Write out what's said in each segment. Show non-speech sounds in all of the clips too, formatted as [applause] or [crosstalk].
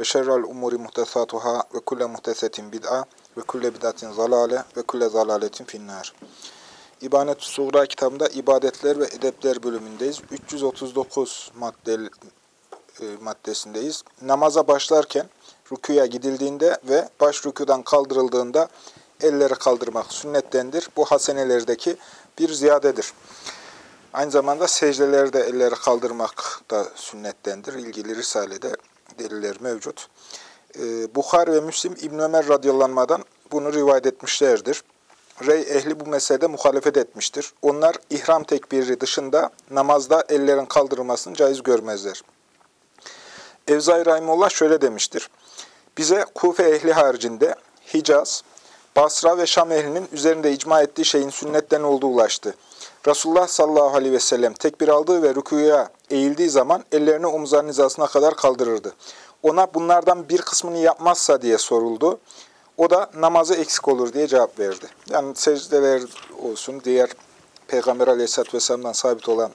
ve şerrel umuri muhtesatuhâ ve kulle muhtesetin bid'a ve kulle bid'atin zalale ve kulle zalaletin finnâr. İbanet-ü Suğra kitabında ibadetler ve edepler bölümündeyiz. 339 madde, e, maddesindeyiz. Namaza başlarken rüküye gidildiğinde ve baş rüküden kaldırıldığında elleri kaldırmak sünnettendir. Bu hasenelerdeki bir ziyadedir. Aynı zamanda secdelerde elleri kaldırmak da sünnettendir. İlgili Risale'de deliller mevcut. Ee, Bukhari ve Müslim İbn Ömer radıyallanmadan bunu rivayet etmişlerdir. Rey ehli bu meselede muhalefet etmiştir. Onlar ihram tekbiri dışında namazda ellerin kaldırılmasını caiz görmezler. Evzai Rahimullah şöyle demiştir. Bize Kufe ehli haricinde Hicaz, Basra ve Şam ehlinin üzerinde icma ettiği şeyin sünnetten olduğu ulaştı. Resulullah sallallahu aleyhi ve sellem tekbir aldığı ve rükuya eğildiği zaman ellerini omuzların hizasına kadar kaldırırdı. Ona bunlardan bir kısmını yapmazsa diye soruldu. O da namazı eksik olur diye cevap verdi. Yani secdeler olsun, diğer Peygamber aleyhisselatü vesselam'dan sabit olan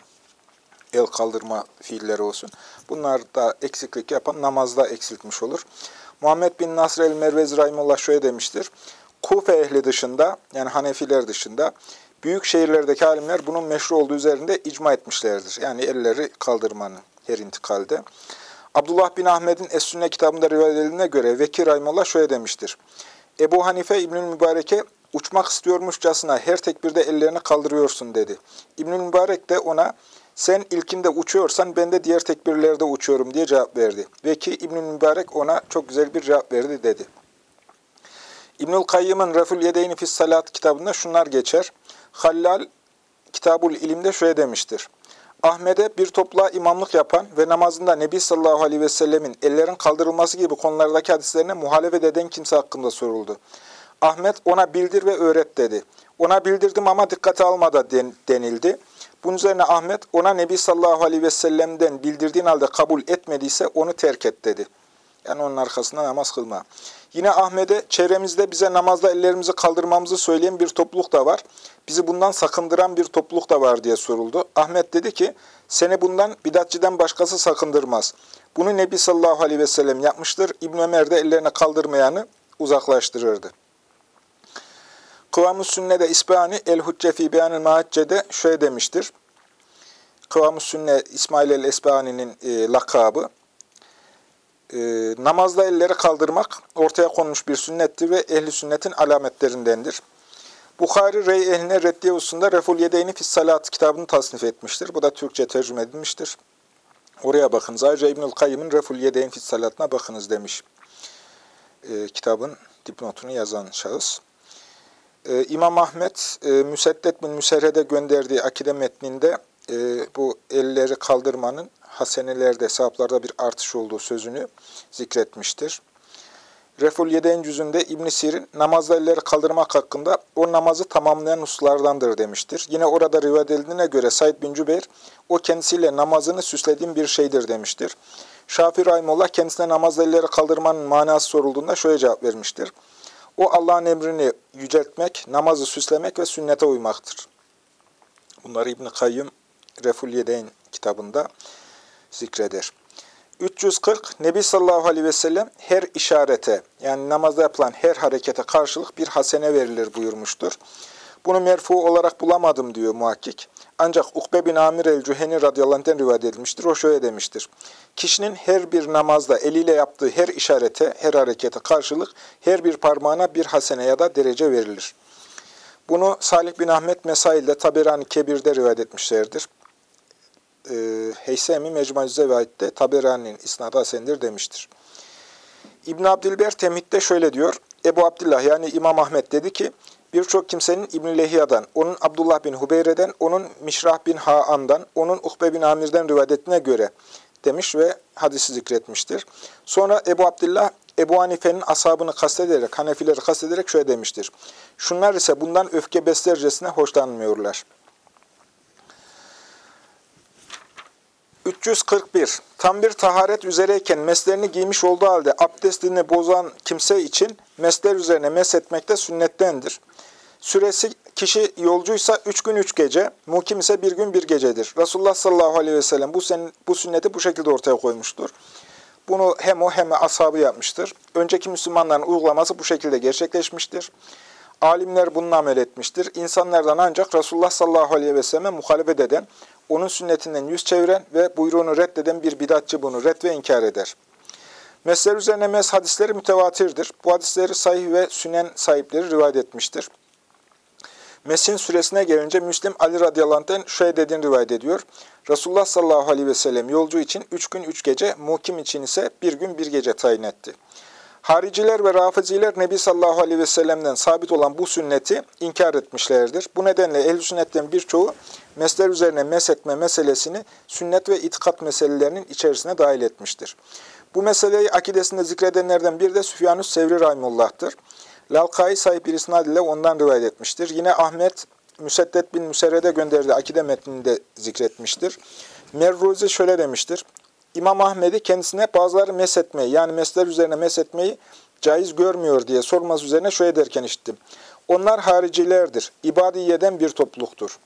el kaldırma fiilleri olsun. Bunlar da eksiklik yapan namazda eksiltmiş olur. Muhammed bin Nasr el-Mervez Rahimullah şöyle demiştir. Kufe ehli dışında, yani Hanefiler dışında, büyük şehirlerdeki alimler bunun meşru olduğu üzerinde icma etmişlerdir. Yani elleri kaldırmanın her intikalde. Abdullah bin Ahmet'in Es-Sünne kitabında rivayet edildiğine göre Vekir Rahimullah şöyle demiştir. Ebu Hanife İbnül Mübarek'e uçmak istiyormuşçasına her tekbirde ellerini kaldırıyorsun dedi. İbnül Mübarek de ona sen ilkinde uçuyorsan ben de diğer tekbirlerde uçuyorum diye cevap verdi. Ve ki İbnül Mübarek ona çok güzel bir cevap verdi dedi. İbnül Kayyım'ın Refül Yedeyni Fis Salat kitabında şunlar geçer. Hallal Kitabul İlim'de şöyle demiştir. Ahmet'e bir topluğa imamlık yapan ve namazında Nebi sallallahu aleyhi ve sellemin ellerin kaldırılması gibi konulardaki hadislerine muhalefet eden kimse hakkında soruldu. Ahmet ona bildir ve öğret dedi. Ona bildirdim ama dikkate almadı denildi. Bunun üzerine Ahmet ona Nebi sallallahu aleyhi ve sellem'den bildirdiğin halde kabul etmediyse onu terk et dedi. Yani onun arkasında namaz kılma. Yine Ahmet'e çevremizde bize namazda ellerimizi kaldırmamızı söyleyen bir topluluk da var. Bizi bundan sakındıran bir topluluk da var diye soruldu. Ahmet dedi ki, seni bundan bidatçiden başkası sakındırmaz. Bunu Nebi sallallahu aleyhi ve sellem yapmıştır. İbn Ömer de ellerine kaldırmayanı uzaklaştırırdı. Kıvam-ı Sünne'de İsbani El-Hucce fi Beyan-ı Maacce'de şöyle demiştir. Kıvam-ı Sünne İsmail el-Esbani'nin e, lakabı e, namazda elleri kaldırmak ortaya konmuş bir sünnettir ve ehli sünnetin alametlerindendir. Bukhari Rey ehline reddiye hususunda Reful Yedeyni Fis Salat kitabını tasnif etmiştir. Bu da Türkçe tercüme edilmiştir. Oraya bakınız. Ayrıca İbnül Kayyım'ın Reful Yedeyni Fis Salat'ına bakınız demiş. E, kitabın dipnotunu yazan şahıs. E, İmam Ahmet e, Müseddet bin Müserre'de gönderdiği akide metninde e, bu elleri kaldırmanın hasenelerde, sevaplarda bir artış olduğu sözünü zikretmiştir. Reful Yeden cüzünde İbn Sirin namazda elleri kaldırmak hakkında o namazı tamamlayan hususlardandır demiştir. Yine orada rivayet edildiğine göre Said bin Cübeyr o kendisiyle namazını süslediğim bir şeydir demiştir. Şafir Rahimullah kendisine namazda elleri kaldırmanın manası sorulduğunda şöyle cevap vermiştir. O Allah'ın emrini yüceltmek, namazı süslemek ve sünnete uymaktır. Bunları İbn Kayyım Reful Yedeyn kitabında zikreder. 340 Nebi sallallahu aleyhi ve sellem her işarete yani namazda yapılan her harekete karşılık bir hasene verilir buyurmuştur. Bunu merfu olarak bulamadım diyor muhakkik. Ancak Ukbe bin Amir el-Cüheni radıyallahu rivayet edilmiştir. O şöyle demiştir. Kişinin her bir namazda eliyle yaptığı her işarete, her harekete karşılık her bir parmağına bir hasene ya da derece verilir. Bunu Salih bin Ahmet Mesail'de Taberani Kebir'de rivayet etmişlerdir e, Heysemi Mecmuaz Zevait'te Taberani'nin isnadı hasendir demiştir. İbn Abdilber Temhid'de şöyle diyor. Ebu Abdullah yani İmam Ahmet dedi ki birçok kimsenin İbn Lehiya'dan, onun Abdullah bin Hubeyre'den, onun Mişrah bin Ha'an'dan, onun Uhbe bin Amir'den rivayet göre demiş ve hadisi zikretmiştir. Sonra Ebu Abdillah Ebu Hanife'nin ashabını kastederek, Hanefileri kastederek şöyle demiştir. Şunlar ise bundan öfke beslercesine hoşlanmıyorlar. 341. Tam bir taharet üzereyken meslerini giymiş olduğu halde abdestini bozan kimse için mesler üzerine mes etmek de sünnettendir. Süresi kişi yolcuysa üç gün üç gece, mukim ise bir gün bir gecedir. Resulullah sallallahu aleyhi ve sellem bu, sen, bu sünneti bu şekilde ortaya koymuştur. Bunu hem o hem de ashabı yapmıştır. Önceki Müslümanların uygulaması bu şekilde gerçekleşmiştir. Alimler bununla amel etmiştir. İnsanlardan ancak Resulullah sallallahu aleyhi ve selleme muhalefet eden, onun sünnetinden yüz çeviren ve buyruğunu reddeden bir bidatçı bunu red ve inkar eder. Mesler üzerine mes hadisleri mütevatirdir. Bu hadisleri sahih ve sünen sahipleri rivayet etmiştir. Mesin süresine gelince Müslim Ali radıyallahu anh'den şöyle dediğini rivayet ediyor. Resulullah sallallahu aleyhi ve sellem yolcu için üç gün üç gece, mukim için ise bir gün bir gece tayin etti. Hariciler ve rafiziler Nebi sallallahu aleyhi ve sellem'den sabit olan bu sünneti inkar etmişlerdir. Bu nedenle ehl sünnetten birçoğu mesler üzerine mesetme meselesini sünnet ve itikat meselelerinin içerisine dahil etmiştir. Bu meseleyi akidesinde zikredenlerden biri de Süfyanus Sevri Rahimullah'tır. Lalkai sahip bir isnad ile ondan rivayet etmiştir. Yine Ahmet Müseddet bin Müserred'e gönderdiği akide metninde zikretmiştir. Merruzi şöyle demiştir. İmam Ahmet'i kendisine bazıları mesetmeyi yani mesler üzerine mesetmeyi caiz görmüyor diye sorması üzerine şöyle derken işittim. Onlar haricilerdir. İbadiyeden bir topluluktur.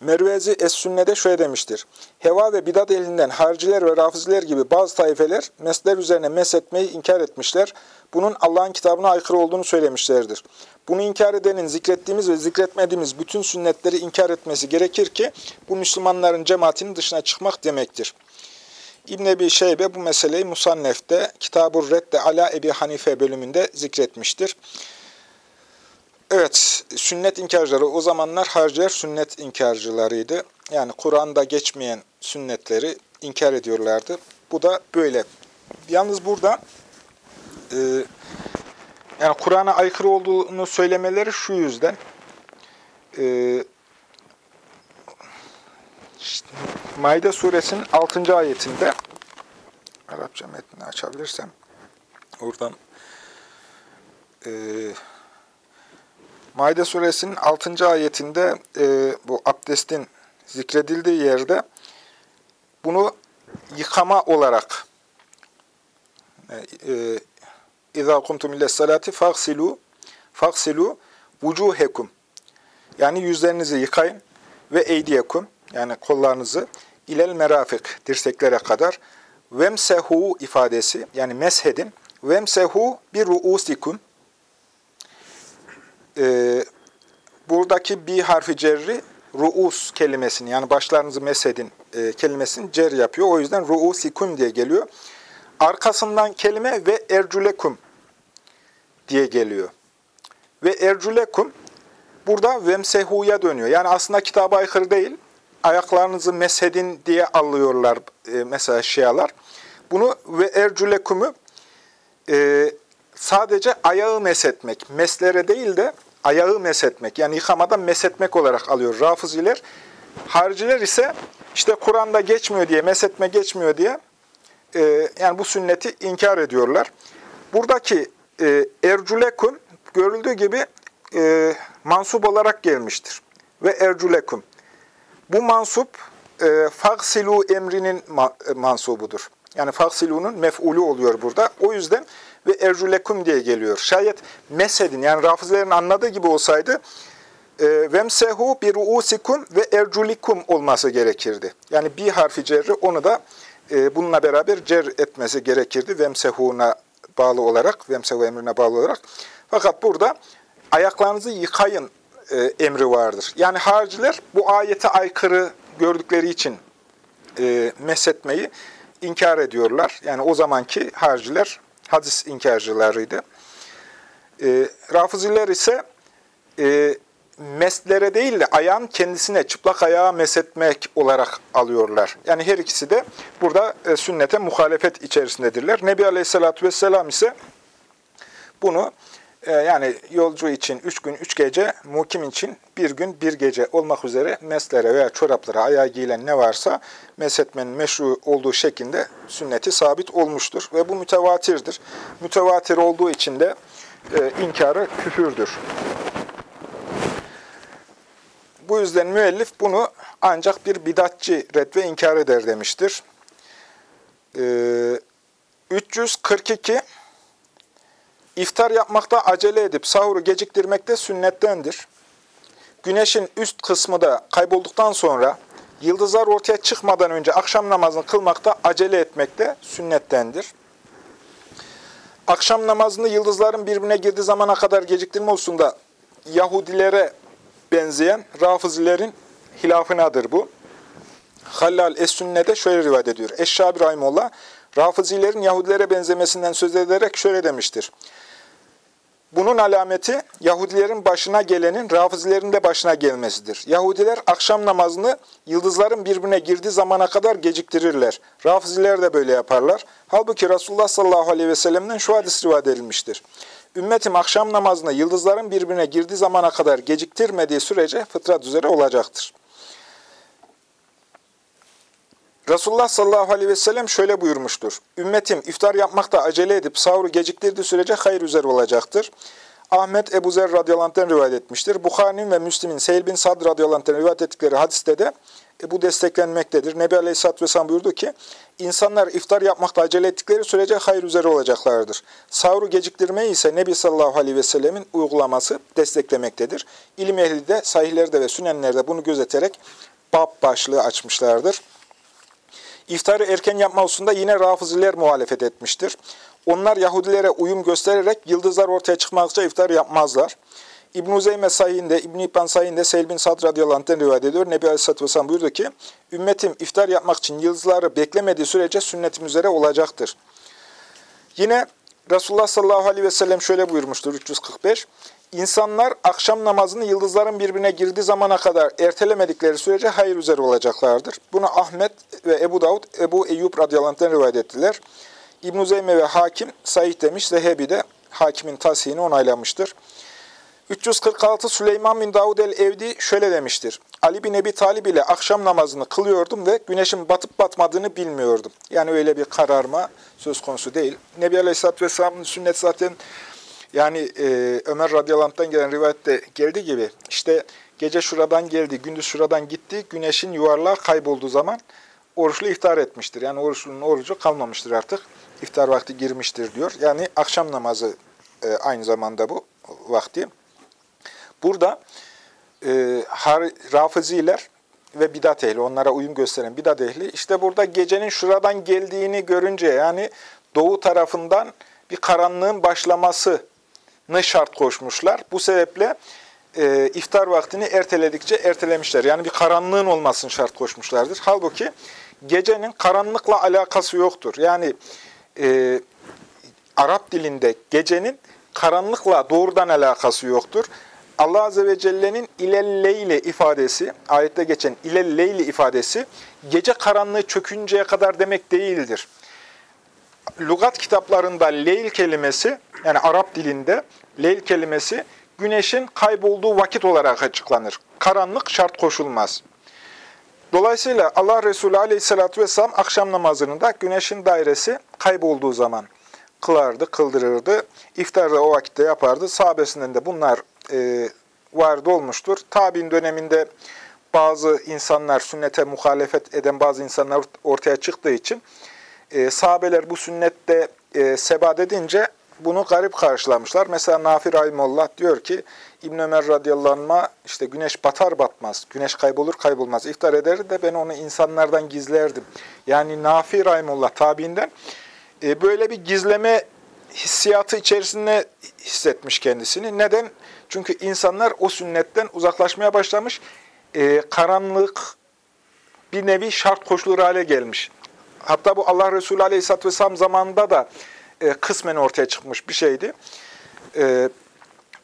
Mervezi Es-Sünne'de şöyle demiştir. Heva ve bidat elinden hariciler ve rafiziler gibi bazı taifeler mesler üzerine mesetmeyi inkar etmişler. Bunun Allah'ın kitabına aykırı olduğunu söylemişlerdir. Bunu inkar edenin zikrettiğimiz ve zikretmediğimiz bütün sünnetleri inkar etmesi gerekir ki bu Müslümanların cemaatinin dışına çıkmak demektir. İbn Ebi Şeybe bu meseleyi Musannef'te Kitab-ı Redde Ala Ebi Hanife bölümünde zikretmiştir. Evet, sünnet inkarcıları o zamanlar harciler sünnet inkarcılarıydı. Yani Kur'an'da geçmeyen sünnetleri inkar ediyorlardı. Bu da böyle. Yalnız burada e, yani Kur'an'a aykırı olduğunu söylemeleri şu yüzden. E, Maide suresinin 6. ayetinde Arapça metnini açabilirsem oradan e, Maide suresinin 6. ayetinde e, bu abdestin zikredildiği yerde bunu yıkama olarak اِذَا قُمْتُمْ اِلَى السَّلَاتِ فَاغْسِلُوا فَاغْسِلُوا وُجُوهَكُمْ Yani yüzlerinizi yıkayın ve eydiyekum yani kollarınızı ilel merafik dirseklere kadar vemsehu ifadesi yani meshedin vemsehu bir ruusikum e, buradaki bir harfi cerri ruus kelimesini yani başlarınızı mesedin e, kelimesini cer yapıyor. O yüzden ruusikum diye geliyor. Arkasından kelime ve erculekum diye geliyor. Ve erculekum burada vemsehu'ya dönüyor. Yani aslında kitaba aykırı değil. Ayaklarınızı mesedin diye alıyorlar e, mesela şialar. Bunu ve erculekumu e, sadece ayağı mesetmek, meslere değil de ayağı mesetmek, yani yıkamadan mesetmek olarak alıyor rafıziler. Hariciler ise işte Kur'an'da geçmiyor diye, mesetme geçmiyor diye e, yani bu sünneti inkar ediyorlar. Buradaki e, erculekum görüldüğü gibi e, mansup olarak gelmiştir. Ve erculekum. Bu mansup e, fagsilu emrinin ma e, mansubudur. Yani fagsilu'nun mef'ulü oluyor burada. O yüzden ve erculekum diye geliyor. Şayet mesedin yani rafızlerin anladığı gibi olsaydı e, vemsehu bir ruusikum ve erculikum olması gerekirdi. Yani bir harfi cerri onu da e, bununla beraber cer etmesi gerekirdi. Vemsehu'na bağlı olarak, vemsehu emrine bağlı olarak. Fakat burada ayaklarınızı yıkayın e, emri vardır. Yani hariciler bu ayete aykırı gördükleri için e, mesetmeyi inkar ediyorlar. Yani o zamanki hariciler hadis inkarcılarıydı. E, Rafiziler ise e, meslere değil de ayağın kendisine çıplak ayağa mesetmek olarak alıyorlar. Yani her ikisi de burada e, sünnete muhalefet içerisindedirler. Nebi Aleyhisselatü Vesselam ise bunu yani yolcu için üç gün üç gece, mukim için bir gün bir gece olmak üzere meslere veya çoraplara ayağa giyilen ne varsa meshetmenin meşru olduğu şeklinde sünneti sabit olmuştur. Ve bu mütevatirdir. Mütevatir olduğu için de e, inkarı küfürdür. Bu yüzden müellif bunu ancak bir bidatçı red ve inkar eder demiştir. Ee, 342 İftar yapmakta acele edip sahuru geciktirmekte sünnettendir. Güneşin üst kısmı da kaybolduktan sonra yıldızlar ortaya çıkmadan önce akşam namazını kılmakta acele etmekte sünnettendir. Akşam namazını yıldızların birbirine girdiği zamana kadar geciktirme hususunda Yahudilere benzeyen Rafizilerin hilafınadır bu. Hallal Es-Sünne'de şöyle rivayet ediyor. Eşşabi Rahimullah, Rafizilerin Yahudilere benzemesinden söz ederek şöyle demiştir. Bunun alameti Yahudilerin başına gelenin Rafizilerin de başına gelmesidir. Yahudiler akşam namazını yıldızların birbirine girdiği zamana kadar geciktirirler. Rafiziler de böyle yaparlar. Halbuki Resulullah sallallahu aleyhi ve sellem'den şu hadis rivayet edilmiştir. Ümmetim akşam namazını yıldızların birbirine girdiği zamana kadar geciktirmediği sürece fıtrat üzere olacaktır. Resulullah sallallahu aleyhi ve sellem şöyle buyurmuştur. Ümmetim iftar yapmakta acele edip sahuru geciktirdiği sürece hayır üzere olacaktır. Ahmet Ebu Zer radıyallahu rivayet etmiştir. Bukhari'nin ve Müslim'in Seyil bin Sad radıyallahu rivayet ettikleri hadiste de e, bu desteklenmektedir. Nebi Aleyhisselatü Vesselam buyurdu ki, insanlar iftar yapmakta acele ettikleri sürece hayır üzere olacaklardır. Sahuru geciktirmeyi ise Nebi sallallahu aleyhi ve sellemin uygulaması desteklemektedir. İlim ehli de sahihlerde ve sünenlerde bunu gözeterek bab başlığı açmışlardır. İftarı erken yapma hususunda yine Rafiziler muhalefet etmiştir. Onlar Yahudilere uyum göstererek yıldızlar ortaya çıkmakça iftar yapmazlar. İbn-i Zeyme sayinde, İbn-i İbban sayinde Seyyid bin Sad radıyallahu rivayet ediyor. Nebi Aleyhisselatü Vesselam buyurdu ki, Ümmetim iftar yapmak için yıldızları beklemediği sürece sünnetim üzere olacaktır. Yine Resulullah sallallahu aleyhi ve sellem şöyle buyurmuştur 345. İnsanlar akşam namazını yıldızların birbirine girdiği zamana kadar ertelemedikleri sürece hayır üzere olacaklardır. Bunu Ahmet ve Ebu Davud, Ebu Eyyub radıyallahu rivayet ettiler. İbn-i Zeyme ve Hakim sahih demiş, Zehebi de hakimin tasihini onaylamıştır. 346 Süleyman bin Davud el-Evdi şöyle demiştir. Ali bin Ebi Talib ile akşam namazını kılıyordum ve güneşin batıp batmadığını bilmiyordum. Yani öyle bir kararma söz konusu değil. Nebi Aleyhisselatü Vesselam'ın sünnet zaten yani e, Ömer radıyallahu gelen rivayette geldiği gibi işte gece şuradan geldi, gündüz şuradan gitti, güneşin yuvarlağı kaybolduğu zaman oruçlu iftar etmiştir. Yani oruçlunun orucu kalmamıştır artık. İftar vakti girmiştir diyor. Yani akşam namazı e, aynı zamanda bu vakti. Burada e, rafiziler ve bidat ehli, onlara uyum gösteren bidat ehli, işte burada gecenin şuradan geldiğini görünce yani doğu tarafından bir karanlığın başlaması ne şart koşmuşlar. Bu sebeple e, iftar vaktini erteledikçe ertelemişler. Yani bir karanlığın olmasını şart koşmuşlardır. Halbuki gecenin karanlıkla alakası yoktur. Yani e, Arap dilinde gecenin karanlıkla doğrudan alakası yoktur. Allah Azze ve Celle'nin ilelleyle ifadesi, ayette geçen ilelleyle ifadesi, gece karanlığı çökünceye kadar demek değildir. Lugat kitaplarında leyl kelimesi, yani Arap dilinde leyl kelimesi, güneşin kaybolduğu vakit olarak açıklanır. Karanlık şart koşulmaz. Dolayısıyla Allah Resulü Aleyhisselatü Vesselam akşam namazını da güneşin dairesi kaybolduğu zaman kılardı, kıldırırdı. İftarda o vakitte yapardı. Sahabesinden de bunlar e, vardı olmuştur. Tabi'in döneminde bazı insanlar, sünnete muhalefet eden bazı insanlar ortaya çıktığı için e, sahabeler bu sünnette e, sebat edince bunu garip karşılamışlar. Mesela Nafi Rahimullah diyor ki İbn Ömer radıyallahu işte güneş batar batmaz, güneş kaybolur kaybolmaz iftar ederdi de ben onu insanlardan gizlerdim. Yani Nafi Rahimullah tabiinden e, böyle bir gizleme hissiyatı içerisinde hissetmiş kendisini. Neden? Çünkü insanlar o sünnetten uzaklaşmaya başlamış. E, karanlık bir nevi şart koşulur hale gelmiş. Hatta bu Allah Resulü Aleyhisselatü Vesselam zamanında da e, kısmen ortaya çıkmış bir şeydi. E,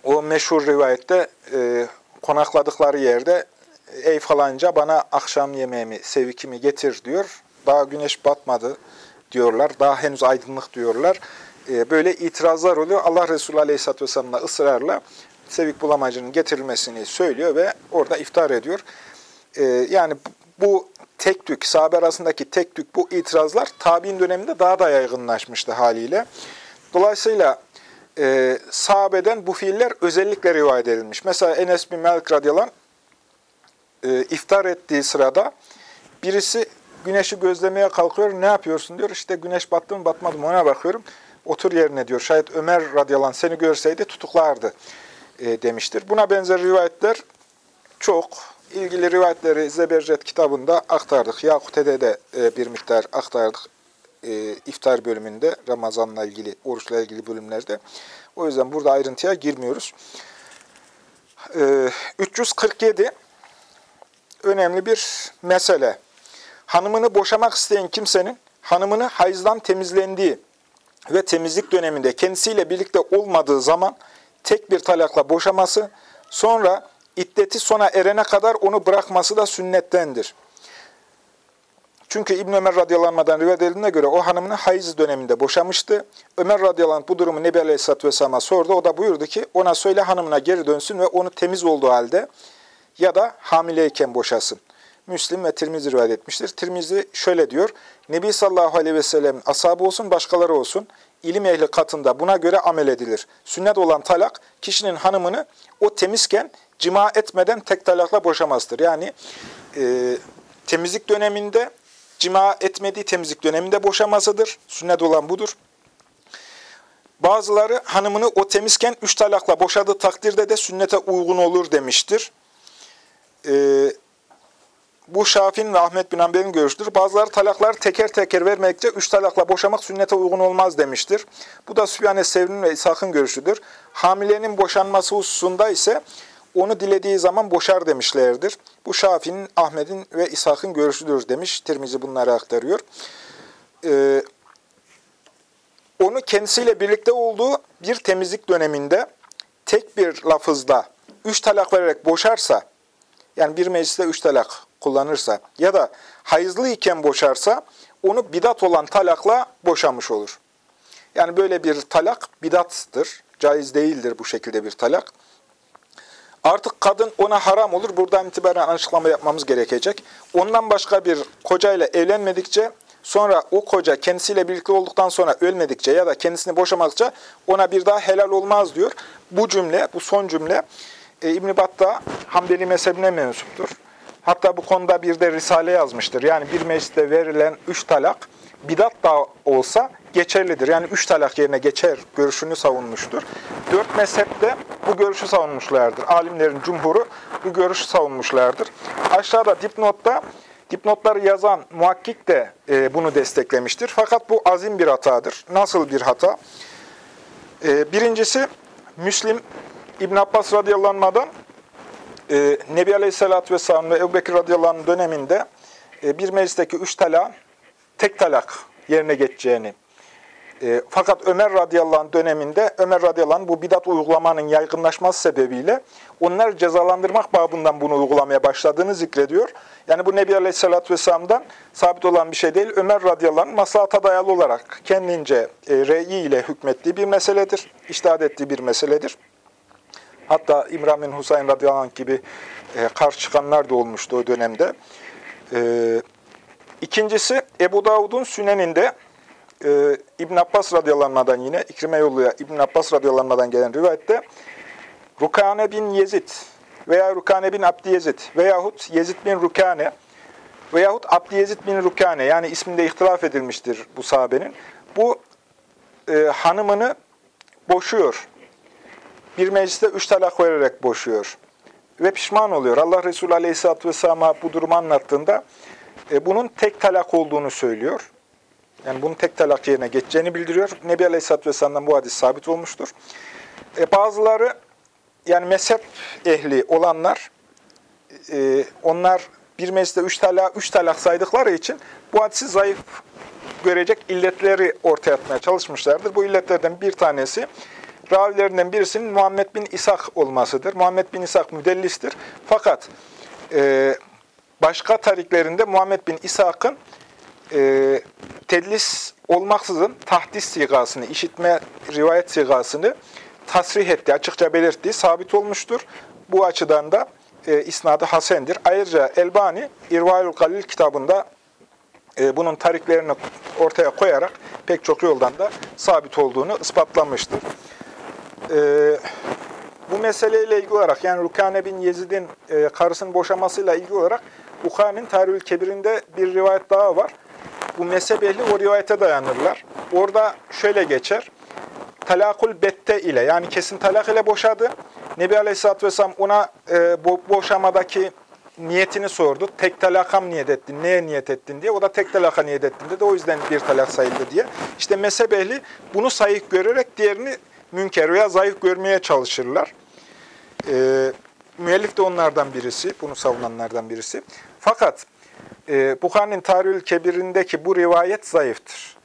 o meşhur rivayette e, konakladıkları yerde ey falanca bana akşam yemeğimi, sevikimi getir diyor. Daha güneş batmadı diyorlar. Daha henüz aydınlık diyorlar. e, böyle itirazlar oluyor. Allah Resulü Aleyhisselatü Vesselam'la ısrarla sevik bulamacının getirilmesini söylüyor ve orada iftar ediyor. E, yani bu tek tük, sahabe arasındaki tek tük bu itirazlar tabi'in döneminde daha da yaygınlaşmıştı haliyle. Dolayısıyla e, sahabeden bu fiiller özellikle rivayet edilmiş. Mesela Enes bin Malik radıyallahu e, iftar ettiği sırada birisi güneşi gözlemeye kalkıyor. Ne yapıyorsun diyor. İşte güneş battı mı batmadı mı ona bakıyorum. Otur yerine diyor. Şayet Ömer radıyallahu seni görseydi tutuklardı e, demiştir. Buna benzer rivayetler çok. İlgili rivayetleri Zebercet kitabında aktardık. Yakute'de de e, bir miktar aktardık. E, iftar bölümünde, Ramazan'la ilgili, oruçla ilgili bölümlerde. O yüzden burada ayrıntıya girmiyoruz. E, 347 önemli bir mesele. Hanımını boşamak isteyen kimsenin hanımını hayızdan temizlendiği ve temizlik döneminde kendisiyle birlikte olmadığı zaman tek bir talakla boşaması, sonra iddeti sona erene kadar onu bırakması da sünnettendir. Çünkü İbn Ömer radıyallahu rivayet edildiğine göre o hanımını hayız döneminde boşamıştı. Ömer radıyallahu bu durumu Nebi Aleyhisselatü Vesselam'a sordu. O da buyurdu ki ona söyle hanımına geri dönsün ve onu temiz olduğu halde ya da hamileyken boşasın. Müslim ve Tirmizi rivayet etmiştir. Tirmizi şöyle diyor. Nebi sallallahu aleyhi ve sellem ashabı olsun, başkaları olsun. ilim ehli katında buna göre amel edilir. Sünnet olan talak, kişinin hanımını o temizken cima etmeden tek talakla boşamazdır. Yani e, temizlik döneminde, cima etmediği temizlik döneminde boşamasıdır. Sünnet olan budur. Bazıları hanımını o temizken üç talakla boşadığı takdirde de sünnete uygun olur demiştir. Ee, bu Şafi'nin ve Ahmet bin Hanbel'in görüştür. Bazıları talaklar teker teker vermekte üç talakla boşamak sünnete uygun olmaz demiştir. Bu da Sübhane Sevri'nin ve İshak'ın görüşüdür. Hamilenin boşanması hususunda ise onu dilediği zaman boşar demişlerdir. Bu Şafi'nin, Ahmet'in ve İshak'ın görüşüdür demiş. Tirmizi bunları aktarıyor. Ee, onu kendisiyle birlikte olduğu bir temizlik döneminde tek bir lafızda üç talak vererek boşarsa, yani bir mecliste üç talak kullanırsa ya da hayızlı iken boşarsa onu bidat olan talakla boşamış olur. Yani böyle bir talak bidattır. Caiz değildir bu şekilde bir talak. Artık kadın ona haram olur. Buradan itibaren açıklama yapmamız gerekecek. Ondan başka bir kocayla evlenmedikçe, sonra o koca kendisiyle birlikte olduktan sonra ölmedikçe ya da kendisini boşamadıkça ona bir daha helal olmaz diyor. Bu cümle, bu son cümle e, İbn-i Battah Hanbeli mezhebine mensuptur. Hatta bu konuda bir de risale yazmıştır. Yani bir mecliste verilen üç talak bidat da olsa geçerlidir. Yani üç talak yerine geçer görüşünü savunmuştur. Dört mezhepte bu görüşü savunmuşlardır. Alimlerin cumhuru bu görüşü savunmuşlardır. Aşağıda dipnotta dipnotları yazan muhakkik de e, bunu desteklemiştir. Fakat bu azim bir hatadır. Nasıl bir hata? E, birincisi Müslim İbn Abbas radıyallahu anh'dan e, Nebi Aleyhisselatü Vesselam ve Ebu Bekir radıyallahu döneminde e, bir meclisteki üç talak tek talak yerine geçeceğini e, fakat Ömer radıyallahu anh döneminde Ömer radıyallahu anh bu bidat uygulamanın yaygınlaşması sebebiyle onlar cezalandırmak babından bunu uygulamaya başladığını zikrediyor. Yani bu Nebi Aleyhisselatü Vesselam'dan sabit olan bir şey değil. Ömer radıyallahu anh maslahata dayalı olarak kendince e, reyi ile hükmettiği bir meseledir. İştihad ettiği bir meseledir. Hatta İmran bin Husayn radıyallahu anh gibi e, karşı çıkanlar da olmuştu o dönemde. E, ikincisi Ebu Davud'un süneninde e, İbn Abbas radıyallahu yine İkrime yolluya İbn Abbas radıyallahu gelen rivayette Rukane bin Yezid veya Rukane bin Abdi Yezid veyahut Yezid bin Rukane veyahut Abdi Yezid bin Rukane yani isminde ihtilaf edilmiştir bu sahabenin. Bu e, hanımını boşuyor bir mecliste üç talak vererek boşuyor. Ve pişman oluyor. Allah Resulü Aleyhisselatü Vesselam'a bu durumu anlattığında e, bunun tek talak olduğunu söylüyor. Yani bunun tek talak yerine geçeceğini bildiriyor. Nebi Aleyhisselatü Vesselam'dan bu hadis sabit olmuştur. E, bazıları yani mezhep ehli olanlar e, onlar bir mecliste üç talak, üç talak saydıkları için bu hadisi zayıf görecek illetleri ortaya atmaya çalışmışlardır. Bu illetlerden bir tanesi ravilerinden birisinin Muhammed bin İshak olmasıdır. Muhammed bin İshak müdellistir. Fakat e, başka tariklerinde Muhammed bin İshak'ın e, tedlis olmaksızın tahdis sigasını, işitme rivayet sigasını tasrih etti, açıkça belirttiği sabit olmuştur. Bu açıdan da e, isnadı hasendir. Ayrıca Elbani İrvaül Galil kitabında e, bunun tariklerini ortaya koyarak pek çok yoldan da sabit olduğunu ispatlamıştır. E, bu meseleyle ilgili olarak yani Rukane bin Yezid'in e, karısının boşamasıyla ilgili olarak Bukhari'nin Tarihül Kebir'inde bir rivayet daha var. Bu mezhep ehli o rivayete dayanırlar. Orada şöyle geçer. Talakul bette ile yani kesin talak ile boşadı. Nebi Aleyhisselatü Vesselam ona e, bo boşamadaki niyetini sordu. Tek talaka mı niyet ettin, neye niyet ettin diye. O da tek talaka niyet ettin dedi. O yüzden bir talak sayıldı diye. İşte mezhep ehli bunu sahih görerek diğerini münker veya zayıf görmeye çalışırlar. E, müellif de onlardan birisi, bunu savunanlardan birisi. Fakat e, Bukhari'nin Tarihül Kebir'indeki bu rivayet zayıftır.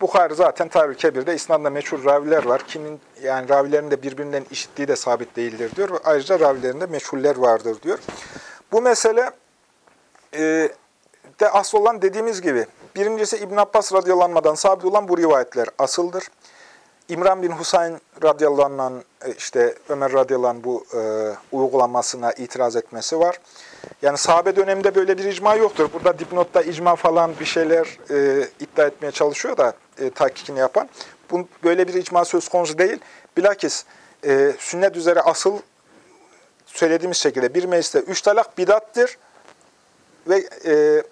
Bukhari zaten Tarih-ül Kebir'de isnadla meşhur raviler var. Kimin yani ravilerin de birbirinden işittiği de sabit değildir diyor. Ayrıca ravilerinde meşhuller vardır diyor. Bu mesele e, de asıl olan dediğimiz gibi birincisi İbn Abbas radıyallahu sabit olan bu rivayetler asıldır. İmran bin Husayn radıyallahu e, işte Ömer radıyallahu bu e, uygulamasına itiraz etmesi var. Yani sahabe döneminde böyle bir icma yoktur. Burada dipnotta icma falan bir şeyler e, iddia etmeye çalışıyor da e, tahkikini yapan. Bu, böyle bir icma söz konusu değil. Bilakis e, sünnet üzere asıl söylediğimiz şekilde bir mecliste üç talak bidattir ve e,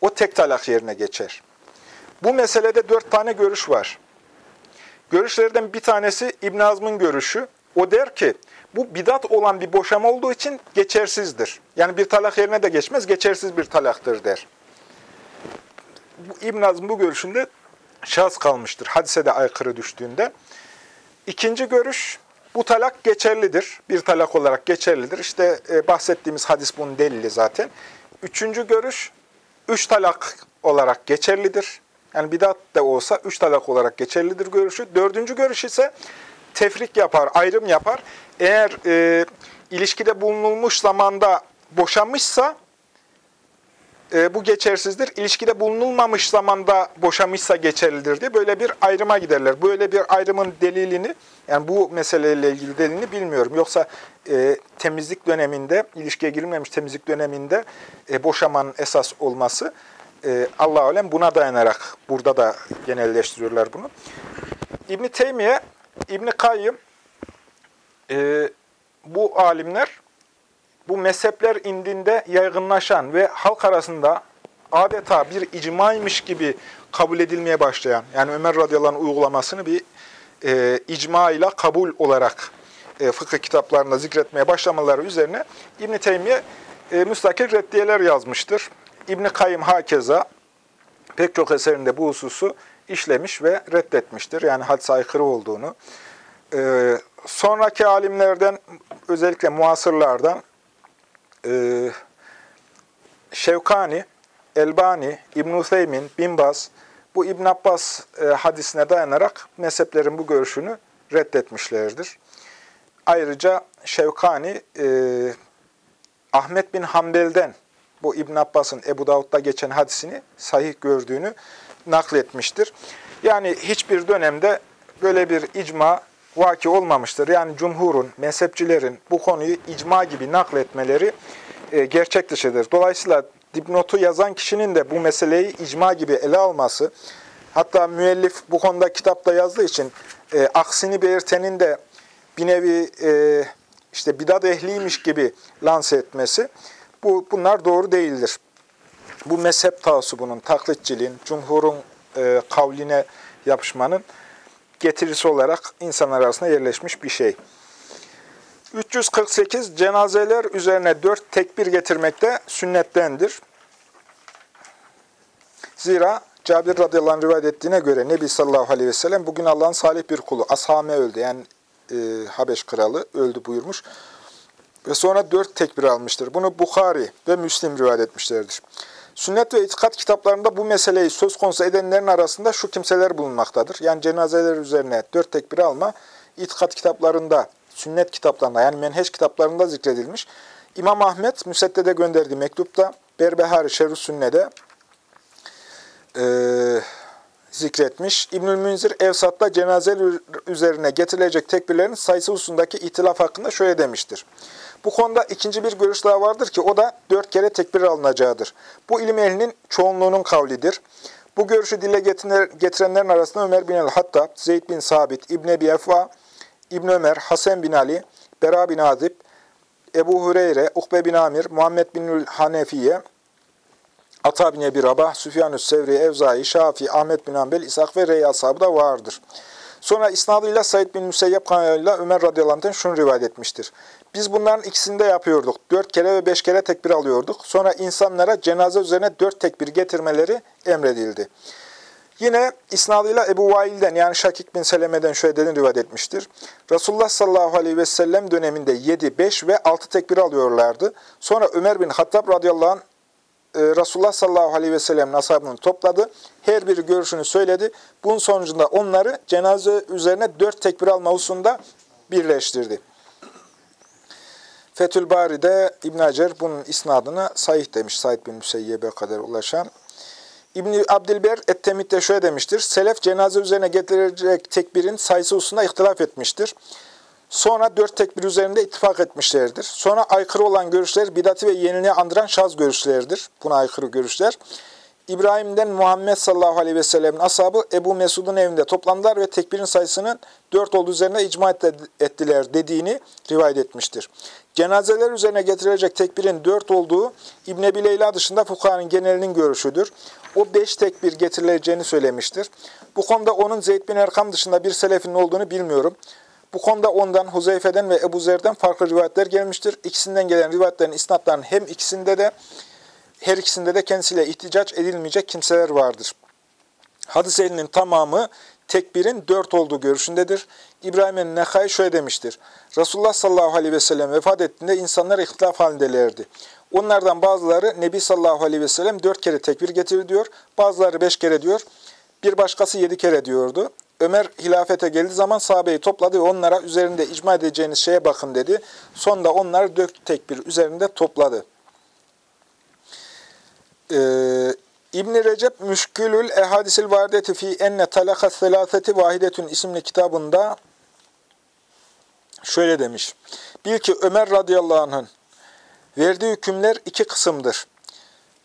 o tek talak yerine geçer. Bu meselede dört tane görüş var. Görüşlerden bir tanesi İbn Azm'ın görüşü. O der ki bu bidat olan bir boşama olduğu için geçersizdir. Yani bir talak yerine de geçmez, geçersiz bir talaktır der. İbn Azm bu görüşünde şahs kalmıştır. Hadise de aykırı düştüğünde. İkinci görüş, bu talak geçerlidir. Bir talak olarak geçerlidir. İşte e, bahsettiğimiz hadis bunun delili zaten. Üçüncü görüş, üç talak olarak geçerlidir. Yani bidat da olsa üç talak olarak geçerlidir görüşü. Dördüncü görüş ise tefrik yapar, ayrım yapar. Eğer e, ilişkide bulunulmuş zamanda boşanmışsa e, bu geçersizdir. İlişkide bulunulmamış zamanda boşamışsa geçerlidir diye böyle bir ayrıma giderler. Böyle bir ayrımın delilini, yani bu meseleyle ilgili delilini bilmiyorum. Yoksa e, temizlik döneminde, ilişkiye girilmemiş temizlik döneminde e, boşamanın esas olması e, Allah alem buna dayanarak burada da genelleştiriyorlar bunu. İbn Teymiye, İbn Kayyım e, bu alimler bu mezhepler indinde yaygınlaşan ve halk arasında adeta bir icmaymış gibi kabul edilmeye başlayan, yani Ömer radıyallahu uygulamasını bir e, icma ile kabul olarak e, fıkıh kitaplarında zikretmeye başlamaları üzerine İbn-i Teymiye e, müstakil reddiyeler yazmıştır. İbn-i Kayyım hakeza pek çok eserinde bu hususu işlemiş ve reddetmiştir. Yani hadis aykırı olduğunu. Ee, sonraki alimlerden, özellikle muasırlardan e, Şevkani, Elbani, İbn-i Theymin, Binbaz, bu İbn Abbas e, hadisine dayanarak mezheplerin bu görüşünü reddetmişlerdir. Ayrıca Şevkani, e, Ahmet bin Hanbel'den bu İbn Abbas'ın Ebu Davud'da geçen hadisini sahih gördüğünü nakletmiştir. Yani hiçbir dönemde böyle bir icma vaki olmamıştır. Yani cumhurun, mezhepçilerin bu konuyu icma gibi nakletmeleri e, gerçek dışıdır. Dolayısıyla dipnotu yazan kişinin de bu meseleyi icma gibi ele alması, hatta müellif bu konuda kitapta yazdığı için e, aksini belirtenin de bir nevi e, işte bidat ehliymiş gibi lanse etmesi, bu, bunlar doğru değildir. Bu mezhep bunun taklitçiliğin, cumhurun e, kavline yapışmanın getirisi olarak insanlar arasında yerleşmiş bir şey. 348 cenazeler üzerine dört tekbir getirmekte sünnettendir. Zira Cabir radıyallahu anh rivayet ettiğine göre Nebi sallallahu aleyhi ve sellem bugün Allah'ın salih bir kulu Ashame öldü. Yani e, Habeş kralı öldü buyurmuş. Ve sonra dört tekbir almıştır. Bunu Bukhari ve Müslim rivayet etmişlerdir. Sünnet ve itikat kitaplarında bu meseleyi söz konusu edenlerin arasında şu kimseler bulunmaktadır. Yani cenazeler üzerine dört tekbir alma, itikat kitaplarında, sünnet kitaplarında yani menheş kitaplarında zikredilmiş. İmam Ahmet Müsedde'de gönderdiği mektupta, Berbehari Şerü Sünne'de e, zikretmiş. İbnül Münzir Evsat'ta cenaze üzerine getirilecek tekbirlerin sayısı hususundaki ihtilaf hakkında şöyle demiştir. Bu konuda ikinci bir görüş daha vardır ki o da dört kere tekbir alınacağıdır. Bu ilim ehlinin çoğunluğunun kavlidir. Bu görüşü dile getirenlerin arasında Ömer bin el-Hattab, Zeyd bin Sabit, İbn Ebi Efa, İbn Ömer, Hasan bin Ali, Bera bin Azib, Ebu Hureyre, Ukbe bin Amir, Muhammed bin Hanefiye, Ata bin Ebi Rabah, Süfyan-ı Sevri, Evzai, Şafi, Ahmet bin Ambel, İshak ve Rey ashabı da vardır. Sonra isnadıyla Said bin Müseyyep kanalıyla Ömer radıyallahu anh şunu rivayet etmiştir. Biz bunların ikisini de yapıyorduk. Dört kere ve beş kere tekbir alıyorduk. Sonra insanlara cenaze üzerine dört tekbir getirmeleri emredildi. Yine isnadıyla Ebu Vail'den yani Şakik bin Seleme'den şöyle dediğini rivayet etmiştir. Resulullah sallallahu aleyhi ve sellem döneminde 7, 5 ve 6 tekbir alıyorlardı. Sonra Ömer bin Hattab radıyallahu anh e, Resulullah sallallahu aleyhi ve sellem'in ashabını topladı. Her biri görüşünü söyledi. Bunun sonucunda onları cenaze üzerine dört tekbir alma hususunda birleştirdi. Fethül Bari'de İbn Hacer bunun isnadına sahih demiş. Said bin Müseyyeb'e kadar ulaşan. İbn Abdilber Et-Temit'te şöyle demiştir. Selef cenaze üzerine getirilecek tekbirin sayısı hususunda ihtilaf etmiştir. Sonra dört tekbir üzerinde ittifak etmişlerdir. Sonra aykırı olan görüşler bidati ve yeniliği andıran şaz görüşleridir. Buna aykırı görüşler. İbrahim'den Muhammed sallallahu aleyhi ve sellemin ashabı Ebu Mesud'un evinde toplandılar ve tekbirin sayısının dört olduğu üzerine icma ettiler dediğini rivayet etmiştir. Cenazeler üzerine getirilecek tekbirin dört olduğu İbn Ebi Leyla dışında fukahanın genelinin görüşüdür. O beş tekbir getirileceğini söylemiştir. Bu konuda onun Zeyd bin Erkam dışında bir selefinin olduğunu bilmiyorum. Bu konuda ondan, Huzeyfe'den ve Ebu Zer'den farklı rivayetler gelmiştir. İkisinden gelen rivayetlerin isnatlarının hem ikisinde de her ikisinde de kendisiyle ihticaç edilmeyecek kimseler vardır. Hadis elinin tamamı tekbirin dört olduğu görüşündedir. İbrahim el-Nehay şöyle demiştir. Resulullah sallallahu aleyhi ve sellem vefat ettiğinde insanlar ihtilaf halindelerdi. Onlardan bazıları Nebi sallallahu aleyhi ve sellem dört kere tekbir getirir diyor. Bazıları beş kere diyor. Bir başkası yedi kere diyordu. Ömer hilafete geldiği zaman sahabeyi topladı ve onlara üzerinde icma edeceğiniz şeye bakın dedi. Sonunda onları dört tekbir üzerinde topladı. Ee, İbn Recep Müşkülül Ehadisil Varideti fi enne talaka selaseti vahidetün isimli kitabında şöyle demiş. Bil ki Ömer radıyallahu anh'ın verdiği hükümler iki kısımdır.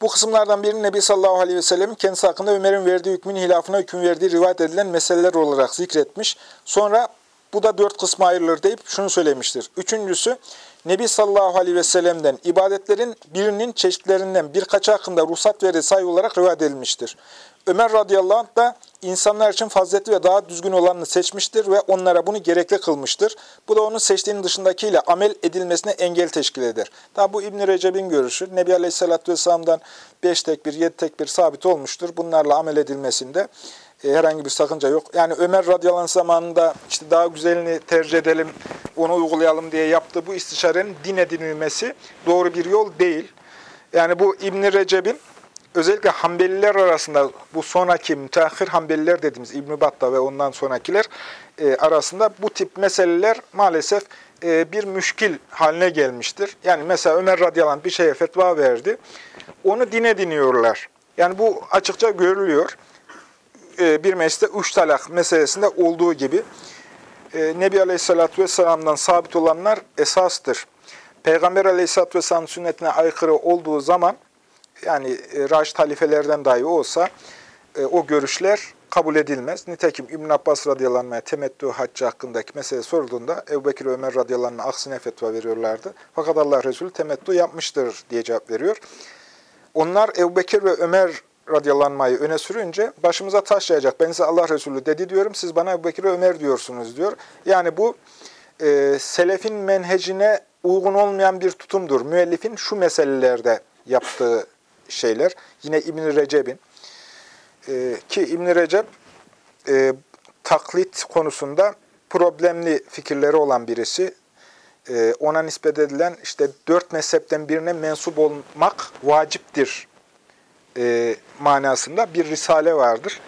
Bu kısımlardan birini Nebi sallallahu aleyhi ve sellem'in kendisi hakkında Ömer'in verdiği hükmün hilafına hüküm verdiği rivayet edilen meseleler olarak zikretmiş. Sonra bu da dört kısma ayrılır deyip şunu söylemiştir. Üçüncüsü, Nebi sallallahu aleyhi ve sellem'den ibadetlerin birinin çeşitlerinden birkaç hakkında ruhsat veri sayı olarak rivayet edilmiştir. Ömer radıyallahu anh da insanlar için faziletli ve daha düzgün olanını seçmiştir ve onlara bunu gerekli kılmıştır. Bu da onun seçtiğinin dışındakiyle amel edilmesine engel teşkil eder. Daha bu İbn-i Recep'in görüşü. Nebi Aleyhisselatü Vesselam'dan beş tekbir, yedi tekbir sabit olmuştur. Bunlarla amel edilmesinde e, herhangi bir sakınca yok. Yani Ömer radıyallahu anh zamanında işte daha güzelini tercih edelim, onu uygulayalım diye yaptığı bu istişarenin din edinilmesi doğru bir yol değil. Yani bu İbn-i Recep'in özellikle Hanbeliler arasında bu sonraki müteahhir Hanbeliler dediğimiz İbn-i Battah ve ondan sonrakiler e, arasında bu tip meseleler maalesef e, bir müşkil haline gelmiştir. Yani mesela Ömer radıyallahu bir şeye fetva verdi. Onu dine diniyorlar. Yani bu açıkça görülüyor. E, bir mecliste üç talak meselesinde olduğu gibi e, Nebi Aleyhisselatü Vesselam'dan sabit olanlar esastır. Peygamber Aleyhisselatü Vesselam sünnetine aykırı olduğu zaman yani e, Raşid halifelerden dahi olsa e, o görüşler kabul edilmez. Nitekim İbn Abbas radıyallahu temettü haccı hakkındaki mesele sorulduğunda Ebu Bekir Ömer radıyallahu aksine fetva veriyorlardı. Fakat Allah Resulü temettü yapmıştır diye cevap veriyor. Onlar Ebu Bekir ve Ömer radıyallahu anh'ı öne sürünce başımıza taş yayacak. Ben size Allah Resulü dedi diyorum, siz bana Ebu Bekir ve Ömer diyorsunuz diyor. Yani bu e, selefin menhecine uygun olmayan bir tutumdur. Müellifin şu meselelerde yaptığı şeyler. Yine İbn-i Recep'in e, ki İbn-i Recep e, taklit konusunda problemli fikirleri olan birisi. E, ona nispet edilen işte dört mezhepten birine mensup olmak vaciptir e, manasında bir risale vardır.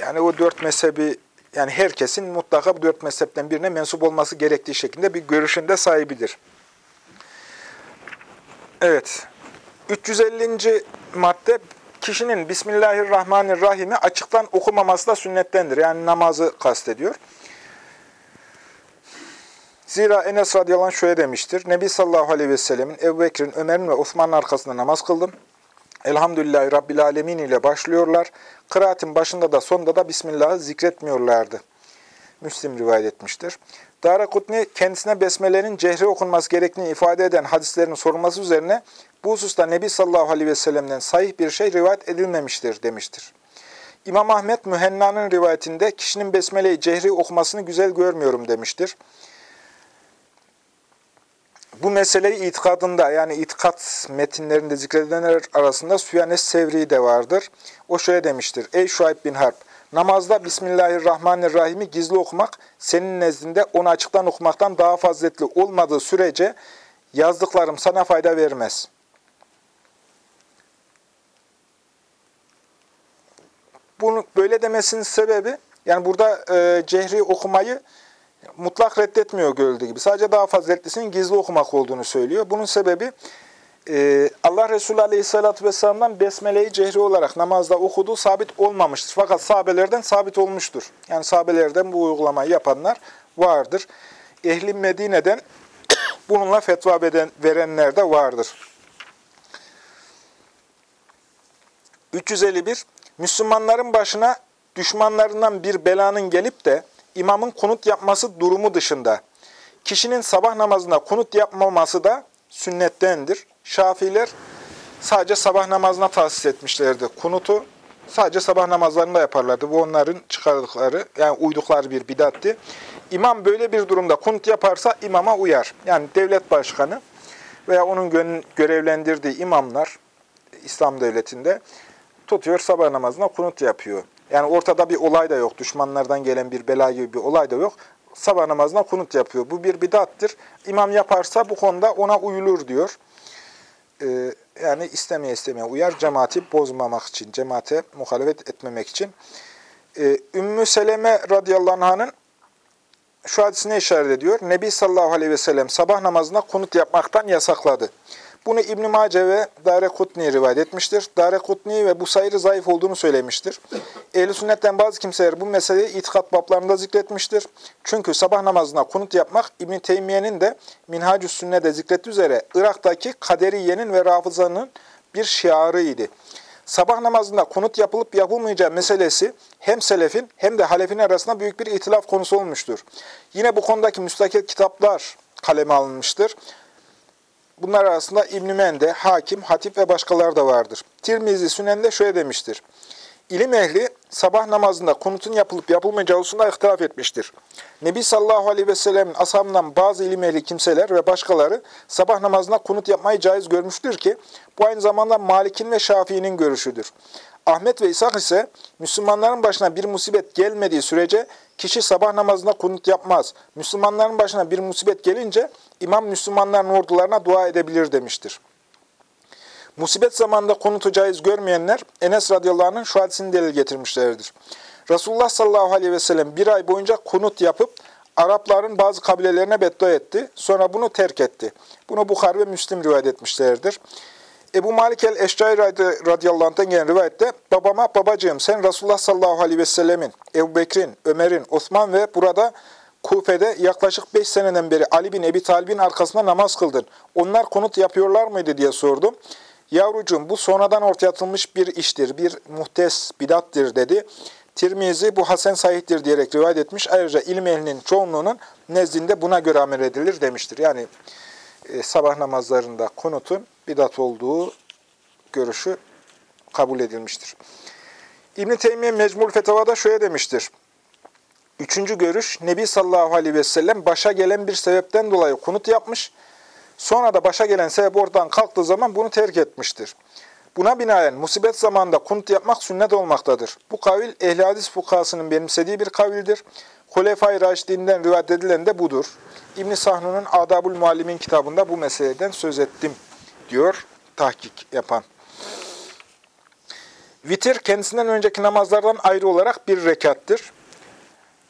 Yani o dört mezhebi yani herkesin mutlaka bu dört mezhepten birine mensup olması gerektiği şeklinde bir görüşünde sahibidir. Evet. 350. madde kişinin Bismillahirrahmanirrahim'i açıktan okumaması da sünnettendir. Yani namazı kastediyor. Zira Enes radıyallahu anh şöyle demiştir. Nebi sallallahu aleyhi ve sellemin, Ebu Bekir'in, Ömer'in ve Osman'ın arkasında namaz kıldım. Elhamdülillahi Rabbil Alemin ile başlıyorlar. Kıraatin başında da sonunda da Bismillah'ı zikretmiyorlardı. Müslim rivayet etmiştir. Darakutni kendisine besmelenin cehri okunması gerektiğini ifade eden hadislerin sorulması üzerine bu hususta Nebi sallallahu aleyhi ve sellem'den sahih bir şey rivayet edilmemiştir demiştir. İmam Ahmet Mühenna'nın rivayetinde kişinin besmeleyi cehri okumasını güzel görmüyorum demiştir. Bu meseleyi itikadında yani itikat metinlerinde zikredilenler arasında Süyanes Sevri de vardır. O şöyle demiştir. Ey Şuayb bin Harp! Namazda Bismillahirrahmanirrahim'i gizli okumak, senin nezdinde onu açıktan okumaktan daha faziletli olmadığı sürece yazdıklarım sana fayda vermez. Bunu böyle demesinin sebebi, yani burada e, cehri okumayı mutlak reddetmiyor görüldüğü gibi. Sadece daha faziletlisinin gizli okumak olduğunu söylüyor. Bunun sebebi e, Allah Resulü Aleyhisselatü Vesselam'dan Besmele'yi cehri olarak namazda okuduğu sabit olmamıştır. Fakat sahabelerden sabit olmuştur. Yani sahabelerden bu uygulamayı yapanlar vardır. Ehli Medine'den [coughs] bununla fetva beden, verenler de vardır. 351. Müslümanların başına düşmanlarından bir belanın gelip de imamın kunut yapması durumu dışında kişinin sabah namazında kunut yapmaması da sünnettendir. Şafiler sadece sabah namazına tahsis etmişlerdi. Kunutu sadece sabah namazlarında yaparlardı. Bu onların çıkardıkları, yani uydukları bir bidatti. İmam böyle bir durumda kunut yaparsa imama uyar. Yani devlet başkanı veya onun görevlendirdiği imamlar İslam devletinde tutuyor sabah namazına kunut yapıyor. Yani ortada bir olay da yok. Düşmanlardan gelen bir bela gibi bir olay da yok. Sabah namazına kunut yapıyor. Bu bir bidattır. İmam yaparsa bu konuda ona uyulur diyor. Ee, yani istemeye istemeye uyar. Cemaati bozmamak için, cemaate muhalefet etmemek için. Ee, Ümmü Seleme radıyallahu anh'ın şu hadisine işaret ediyor. Nebi sallallahu aleyhi ve sellem sabah namazına kunut yapmaktan yasakladı. Bunu İbn-i Mace ve Dare Kutni rivayet etmiştir. Dare Kutni ve bu sayırı zayıf olduğunu söylemiştir. ehl sünnetten bazı kimseler bu meseleyi itikat bablarında zikretmiştir. Çünkü sabah namazına kunut yapmak İbn-i Teymiye'nin de Minhacü Sünne'de zikrettiği üzere Irak'taki Kaderiye'nin ve Rafıza'nın bir şiarıydı. Sabah namazında kunut yapılıp yapılmayacağı meselesi hem selefin hem de halefin arasında büyük bir itilaf konusu olmuştur. Yine bu konudaki müstakil kitaplar kaleme alınmıştır. Bunlar arasında İbn-i Mende, Hakim, Hatip ve başkaları da vardır. Tirmizi Sünen'de şöyle demiştir. İlim ehli sabah namazında kunutun yapılıp yapılmayacağı hususunda ihtilaf etmiştir. Nebi sallallahu aleyhi ve sellemin ashabından bazı ilim ehli kimseler ve başkaları sabah namazında kunut yapmayı caiz görmüştür ki bu aynı zamanda Malik'in ve Şafii'nin görüşüdür. Ahmet ve İshak ise Müslümanların başına bir musibet gelmediği sürece kişi sabah namazında kunut yapmaz. Müslümanların başına bir musibet gelince imam Müslümanların ordularına dua edebilir demiştir. Musibet zamanında kunutu caiz görmeyenler Enes radıyallahu anh'ın şu hadisini delil getirmişlerdir. Resulullah sallallahu aleyhi ve sellem bir ay boyunca kunut yapıp Arapların bazı kabilelerine beddua etti. Sonra bunu terk etti. Bunu Bukhar ve Müslim rivayet etmişlerdir. Ebu Malik el-Eşcai radıyallahu anh'tan gelen rivayette babama babacığım sen Resulullah sallallahu aleyhi ve sellemin, Ebu Bekir'in, Ömer'in, Osman ve burada Kufe'de yaklaşık 5 seneden beri Ali bin Ebi Talib'in arkasında namaz kıldın. Onlar konut yapıyorlar mıydı diye sordum. Yavrucuğum bu sonradan ortaya atılmış bir iştir, bir muhtes, bidattir dedi. Tirmizi bu Hasan sahihtir diyerek rivayet etmiş. Ayrıca ilim ehlinin çoğunluğunun nezdinde buna göre amel edilir demiştir. Yani e, sabah namazlarında konutun bidat olduğu görüşü kabul edilmiştir. İbn-i Teymiye Mecmul Fetava'da şöyle demiştir. Üçüncü görüş, Nebi sallallahu aleyhi ve sellem başa gelen bir sebepten dolayı kunut yapmış, sonra da başa gelen sebep oradan kalktığı zaman bunu terk etmiştir. Buna binaen musibet zamanında kunut yapmak sünnet olmaktadır. Bu kavil ehli hadis fukasının benimsediği bir kavildir. Hulefai Raşidinden rivayet edilen de budur. İbn-i Sahnu'nun Adabul Muallimin kitabında bu meseleden söz ettim diyor tahkik yapan. Vitir kendisinden önceki namazlardan ayrı olarak bir rekattır.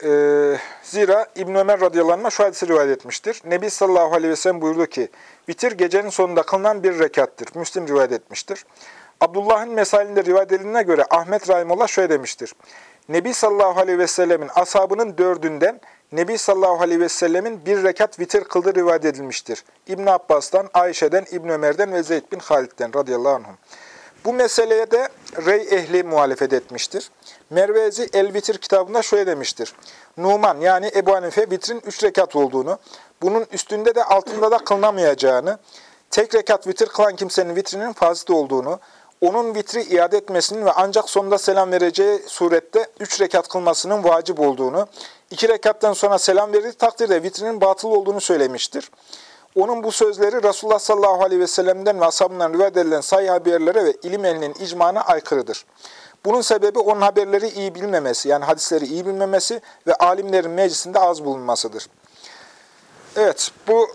Ee, zira İbn Ömer radıyallahu şu hadisi rivayet etmiştir. Nebi sallallahu aleyhi ve sellem buyurdu ki, vitir gecenin sonunda kılınan bir rekattır. Müslim rivayet etmiştir. Abdullah'ın mesalinde rivayet edildiğine göre Ahmet Rahimullah şöyle demiştir. Nebi sallallahu aleyhi ve sellemin ashabının dördünden Nebi sallallahu aleyhi ve sellemin bir rekat vitir kıldığı rivayet edilmiştir. İbn Abbas'tan, Ayşe'den, İbn Ömer'den ve Zeyd bin Halid'den radıyallahu anhum. Bu meseleye de rey ehli muhalefet etmiştir. Mervezi El-Vitir kitabında şöyle demiştir. Numan yani Ebu Hanife vitrin üç rekat olduğunu, bunun üstünde de altında da kılınamayacağını, tek rekat vitir kılan kimsenin vitrinin fazla olduğunu, onun vitri iade etmesinin ve ancak sonunda selam vereceği surette üç rekat kılmasının vacip olduğunu, iki rekattan sonra selam verildiği takdirde vitrinin batıl olduğunu söylemiştir. Onun bu sözleri Resulullah sallallahu aleyhi ve sellem'den ve ashabından rivayet edilen sayı haberlere ve ilim ehlinin icmana aykırıdır. Bunun sebebi onun haberleri iyi bilmemesi, yani hadisleri iyi bilmemesi ve alimlerin meclisinde az bulunmasıdır. Evet, bu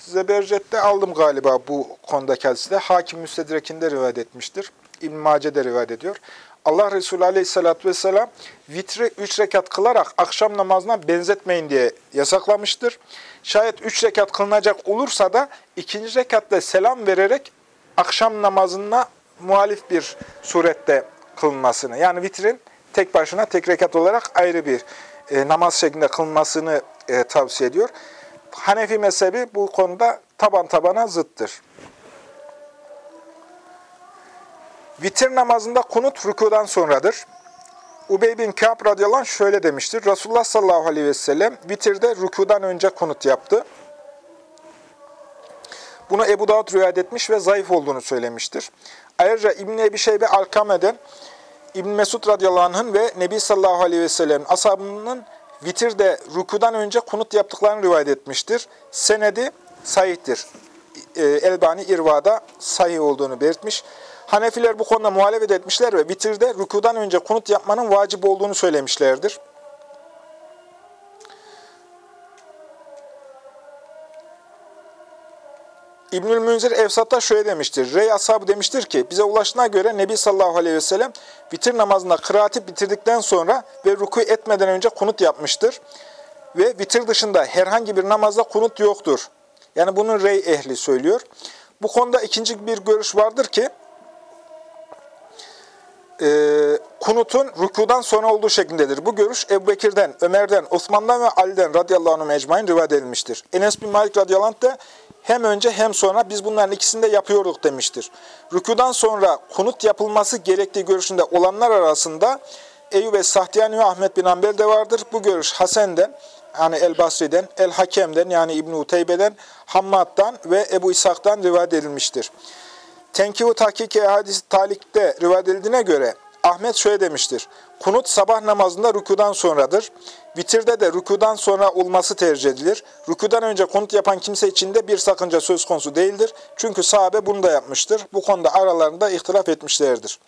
Zebercet'te aldım galiba bu konudaki hadisi de. Hakim Müstedrek'inde rivayet etmiştir. İbn-i Mace'de rivayet ediyor. Allah Resulü Aleyhisselatü Vesselam vitri üç rekat kılarak akşam namazına benzetmeyin diye yasaklamıştır. Şayet üç rekat kılınacak olursa da ikinci rekatta selam vererek akşam namazına muhalif bir surette kılınmasını, yani vitrin tek başına tek rekat olarak ayrı bir e, namaz şeklinde kılınmasını e, tavsiye ediyor. Hanefi mezhebi bu konuda taban tabana zıttır. Vitir namazında kunut rükudan sonradır. Ubey bin Kâb radıyallahu şöyle demiştir. Resulullah sallallahu aleyhi ve sellem vitirde rükudan önce kunut yaptı. Bunu Ebu Davud rivayet etmiş ve zayıf olduğunu söylemiştir. Ayrıca İbn-i Ebi Şeybe Alkame'den İbn Mesud radıyallahu anh'ın ve Nebi sallallahu aleyhi ve sellem ashabının vitirde rükudan önce kunut yaptıklarını rivayet etmiştir. Senedi sahihtir. Ee, Elbani İrva'da sahih olduğunu belirtmiş. Hanefiler bu konuda muhalefet etmişler ve vitirde rükudan önce kunut yapmanın vacip olduğunu söylemişlerdir. İbnül Münzir Evsat'ta şöyle demiştir. Rey ashabı demiştir ki, bize ulaştığına göre Nebi sallallahu aleyhi ve sellem vitir namazında kıraati bitirdikten sonra ve ruku etmeden önce kunut yapmıştır. Ve vitir dışında herhangi bir namazda kunut yoktur. Yani bunu rey ehli söylüyor. Bu konuda ikinci bir görüş vardır ki, e, kunutun rükudan sonra olduğu şeklindedir. Bu görüş Ebu Bekir'den, Ömer'den, Osman'dan ve Ali'den radıyallahu anh mecmain rivayet edilmiştir. Enes bin Malik radıyallahu anh hem önce hem sonra biz bunların ikisini de yapıyorduk demiştir. Rükudan sonra kunut yapılması gerektiği görüşünde olanlar arasında Eyyub ve Sahtiyani ve Ahmet bin Ambel de vardır. Bu görüş Hasen'den, yani El-Basri'den, El-Hakem'den yani İbn-i Uteybe'den, Hammad'dan ve Ebu İshak'tan rivayet edilmiştir. Tenkiv-i Tahkiki Hadis Talik'te rivayet edildiğine göre Ahmet şöyle demiştir. Kunut sabah namazında rükudan sonradır. Vitirde de rükudan sonra olması tercih edilir. Rükudan önce kunut yapan kimse için de bir sakınca söz konusu değildir. Çünkü sahabe bunu da yapmıştır. Bu konuda aralarında ihtilaf etmişlerdir.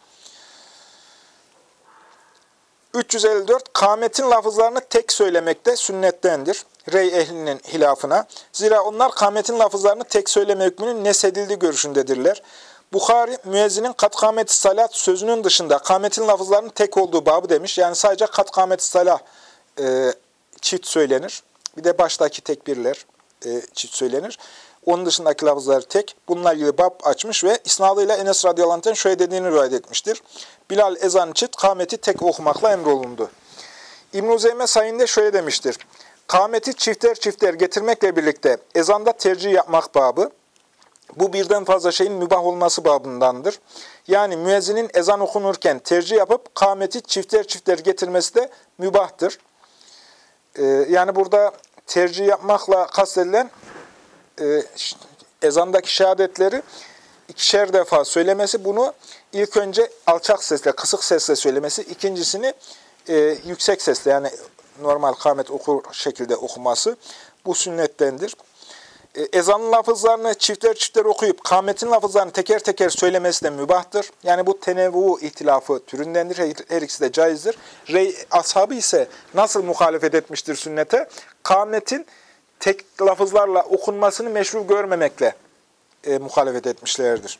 354. Kametin lafızlarını tek söylemekte sünnettendir. Rey ehlinin hilafına. Zira onlar kametin lafızlarını tek söyleme hükmünün nesedildiği görüşündedirler. Bukhari, müezzinin kat kameti salat sözünün dışında kametin lafızlarının tek olduğu babı demiş. Yani sadece kat kameti salah e, çift söylenir. Bir de baştaki tekbirler e, çift söylenir. Onun dışındaki lafızlar tek. Bununla ilgili bab açmış ve isnadıyla Enes radıyallahu şöyle dediğini rivayet etmiştir. Bilal ezan çift, kameti tek okumakla emrolundu. İbn-i Zeyme sayında şöyle demiştir. Kameti çifter çifter getirmekle birlikte ezanda tercih yapmak babı, bu birden fazla şeyin mübah olması babındandır. Yani müezzinin ezan okunurken tercih yapıp kâmeti çifter çifter getirmesi de mübahtır. Ee, yani burada tercih yapmakla kastedilen e, ezandaki şehadetleri ikişer defa söylemesi bunu ilk önce alçak sesle, kısık sesle söylemesi, ikincisini e, yüksek sesle yani normal kâmet okur şekilde okuması bu sünnettendir. E, ezanın lafızlarını çiftler çiftler okuyup kâmetin lafızlarını teker teker söylemesi de mübahtır. Yani bu tenevvu ihtilafı türündendir. Her, ikisi de caizdir. Rey ashabı ise nasıl muhalefet etmiştir sünnete? Kâmetin tek lafızlarla okunmasını meşru görmemekle e, muhalefet etmişlerdir.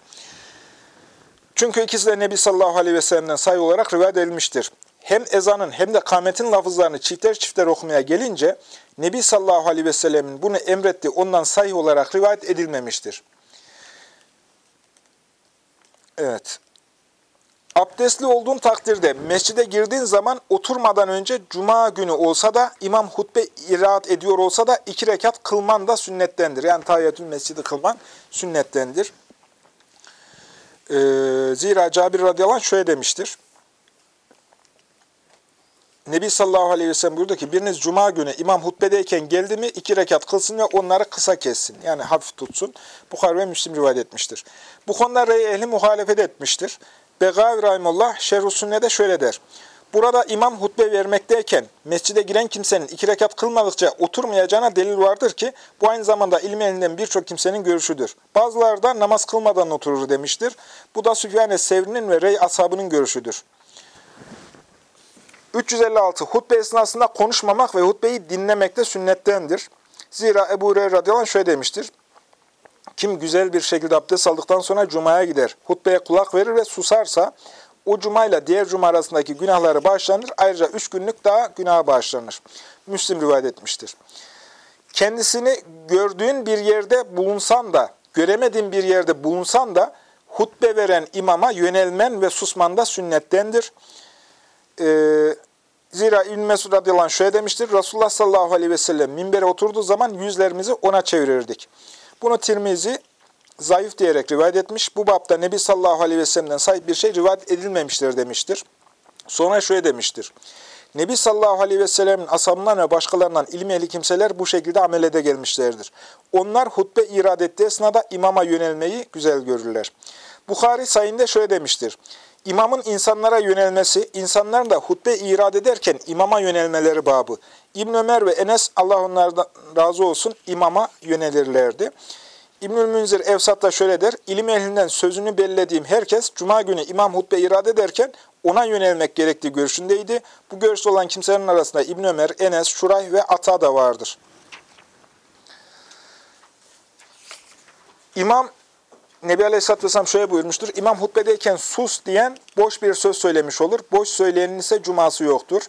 Çünkü ikisi de Nebi sallallahu aleyhi ve sellem'den sayı olarak rivayet edilmiştir hem ezanın hem de kametin lafızlarını çifter çifter okumaya gelince Nebi sallallahu aleyhi ve sellemin bunu emretti ondan sahih olarak rivayet edilmemiştir. Evet. Abdestli olduğun takdirde mescide girdiğin zaman oturmadan önce cuma günü olsa da imam hutbe iraat ediyor olsa da iki rekat kılman da sünnettendir. Yani tahiyyatül mescidi kılman sünnettendir. Ee, zira Cabir radıyallahu anh şöyle demiştir. Nebi sallallahu aleyhi ve sellem buyurdu ki biriniz cuma günü imam hutbedeyken geldi mi iki rekat kılsın ve onları kısa kessin. Yani hafif tutsun. Bukhar ve Müslim rivayet etmiştir. Bu konuda rey ehli muhalefet etmiştir. Begavi Rahimullah Şerh-i Sünne'de şöyle der. Burada imam hutbe vermekteyken mescide giren kimsenin iki rekat kılmadıkça oturmayacağına delil vardır ki bu aynı zamanda ilmi elinden birçok kimsenin görüşüdür. Bazıları da namaz kılmadan oturur demiştir. Bu da Süfyan-ı Sevri'nin ve Rey ashabının görüşüdür. 356. Hutbe esnasında konuşmamak ve hutbeyi dinlemek de sünnettendir. Zira Ebu Hureyre radıyallahu anh şöyle demiştir. Kim güzel bir şekilde abdest aldıktan sonra cumaya gider, hutbeye kulak verir ve susarsa, o cuma ile diğer cuma arasındaki günahları bağışlanır. Ayrıca üç günlük daha günaha bağışlanır. Müslim rivayet etmiştir. Kendisini gördüğün bir yerde bulunsan da, göremediğin bir yerde bulunsan da, hutbe veren imama yönelmen ve susman da sünnettendir. Ee, zira İbn Mesud radıyallahu şöyle demiştir. Resulullah sallallahu aleyhi ve sellem minbere oturduğu zaman yüzlerimizi ona çevirirdik. Bunu Tirmizi zayıf diyerek rivayet etmiş. Bu bapta Nebi sallallahu aleyhi ve sellem'den sahip bir şey rivayet edilmemiştir demiştir. Sonra şöyle demiştir. Nebi sallallahu aleyhi ve sellemin ashabından ve başkalarından ilmi ehli kimseler bu şekilde amelede gelmişlerdir. Onlar hutbe irad ettiği esnada imama yönelmeyi güzel görürler. Bukhari sayında şöyle demiştir. İmamın insanlara yönelmesi, insanların da hutbe irad ederken imama yönelmeleri babı. İbn Ömer ve Enes Allah onlardan razı olsun imama yönelirlerdi. İbnül Münzir Evsat'ta şöyle der, ilim ehlinden sözünü bellediğim herkes Cuma günü imam hutbe irade ederken ona yönelmek gerektiği görüşündeydi. Bu görüşte olan kimselerin arasında İbn Ömer, Enes, Şuray ve Ata da vardır. İmam Nebi Aleyhisselatü Vesselam şöyle buyurmuştur. İmam hutbedeyken sus diyen boş bir söz söylemiş olur. Boş söyleyenin ise cuması yoktur.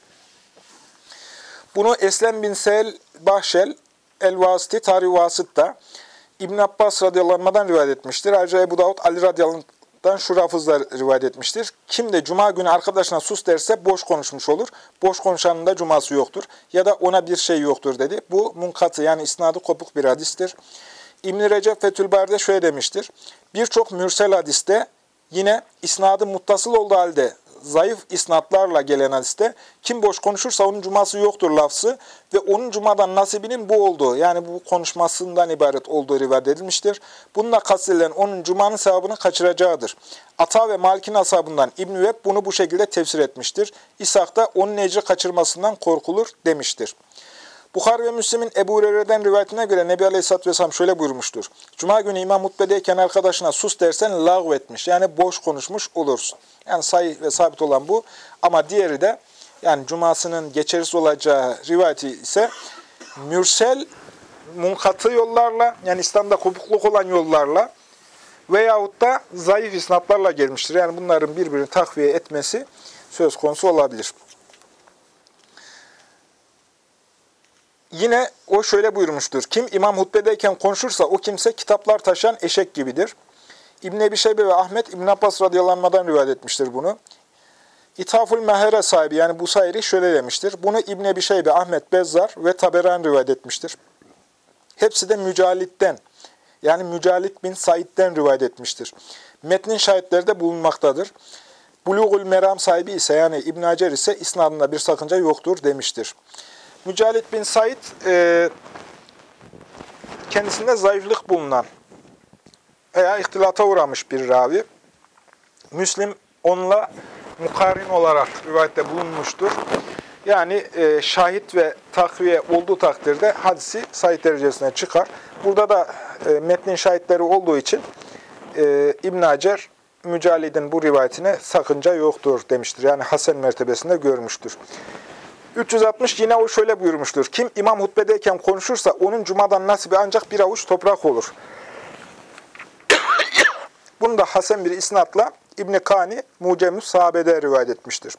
Bunu Eslem bin Sel Bahşel El-Vasiti Tarih Vasıt'ta İbn Abbas radıyallahu rivayet etmiştir. Ayrıca Ebu Davud Ali radıyallahu şu rafızla rivayet etmiştir. Kim de cuma günü arkadaşına sus derse boş konuşmuş olur. Boş konuşanın da cuması yoktur. Ya da ona bir şey yoktur dedi. Bu munkatı yani isnadı kopuk bir hadistir. İbn-i Recep Fethülbari'de şöyle demiştir. Birçok mürsel hadiste yine isnadı muttasıl olduğu halde zayıf isnatlarla gelen hadiste kim boş konuşursa onun cuması yoktur lafzı ve onun cumadan nasibinin bu olduğu yani bu konuşmasından ibaret olduğu rivayet edilmiştir. Bununla kastedilen onun cumanın sevabını kaçıracağıdır. Ata ve Malik'in ashabından İbn-i bunu bu şekilde tefsir etmiştir. İshak da onun ecri kaçırmasından korkulur demiştir. Bukhar ve Müslim'in Ebu Hureyre'den rivayetine göre Nebi Aleyhisselatü Vesselam şöyle buyurmuştur. Cuma günü imam hutbedeyken arkadaşına sus dersen lağv etmiş. Yani boş konuşmuş olursun. Yani sayı ve sabit olan bu. Ama diğeri de yani cumasının geçersiz olacağı rivayeti ise mürsel munkatı yollarla yani İslam'da kopukluk olan yollarla veyahut da zayıf isnatlarla gelmiştir. Yani bunların birbirini takviye etmesi söz konusu olabilir. Yine o şöyle buyurmuştur. Kim imam hutbedeyken konuşursa o kimse kitaplar taşıyan eşek gibidir. İbn Ebi Şeybe ve Ahmet İbn Abbas radıyallahu rivayet etmiştir bunu. İthaful Mehere sahibi yani Busayri şöyle demiştir. Bunu İbn Ebi Şeybe, Ahmet Bezzar ve Taberan rivayet etmiştir. Hepsi de Mücalit'ten yani Mücalit bin Said'den rivayet etmiştir. Metnin şahitleri de bulunmaktadır. Bulugul Meram sahibi ise yani İbn Hacer ise isnadında bir sakınca yoktur demiştir. Mücalit bin Said e, kendisinde zayıflık bulunan veya ihtilata uğramış bir ravi. Müslim onunla mukarin olarak rivayette bulunmuştur. Yani e, şahit ve takviye olduğu takdirde hadisi Said derecesine çıkar. Burada da e, metnin şahitleri olduğu için e, İbn Hacer Mücalid'in bu rivayetine sakınca yoktur demiştir. Yani Hasan mertebesinde görmüştür. 360 yine o şöyle buyurmuştur. Kim imam hutbedeyken konuşursa onun cumadan nasibi ancak bir avuç toprak olur. [coughs] Bunu da Hasan bir isnatla İbn Kani Mucemüs Sahabe'de rivayet etmiştir.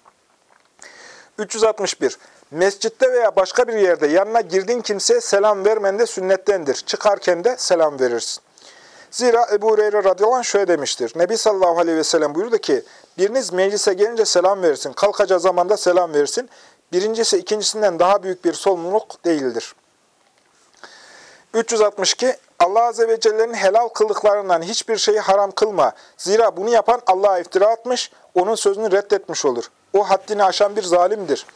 361. Mescitte veya başka bir yerde yanına girdiğin kimseye selam vermen de sünnettendir. Çıkarken de selam verirsin. Zira Ebu Hureyre radıyallahu anh şöyle demiştir. Nebi sallallahu aleyhi ve sellem buyurdu ki, biriniz meclise gelince selam verirsin, kalkacağı zamanda selam verirsin. Birincisi ikincisinden daha büyük bir sorumluluk değildir. 362. Allah Azze ve Celle'nin helal kıldıklarından hiçbir şeyi haram kılma. Zira bunu yapan Allah'a iftira atmış, onun sözünü reddetmiş olur. O haddini aşan bir zalimdir.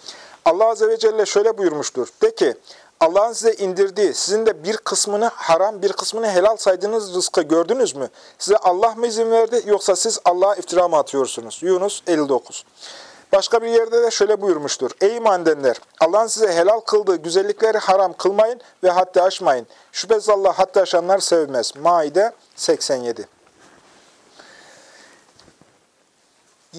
Allah Azze ve Celle şöyle buyurmuştur. De ki, Allah'ın size indirdiği, sizin de bir kısmını haram, bir kısmını helal saydığınız rızkı gördünüz mü? Size Allah mı izin verdi yoksa siz Allah'a iftira mı atıyorsunuz? Yunus 59 Başka bir yerde de şöyle buyurmuştur. Ey iman edenler! Allah'ın size helal kıldığı güzellikleri haram kılmayın ve haddi aşmayın. Şüphesiz Allah haddi aşanlar sevmez. Maide 87 [coughs]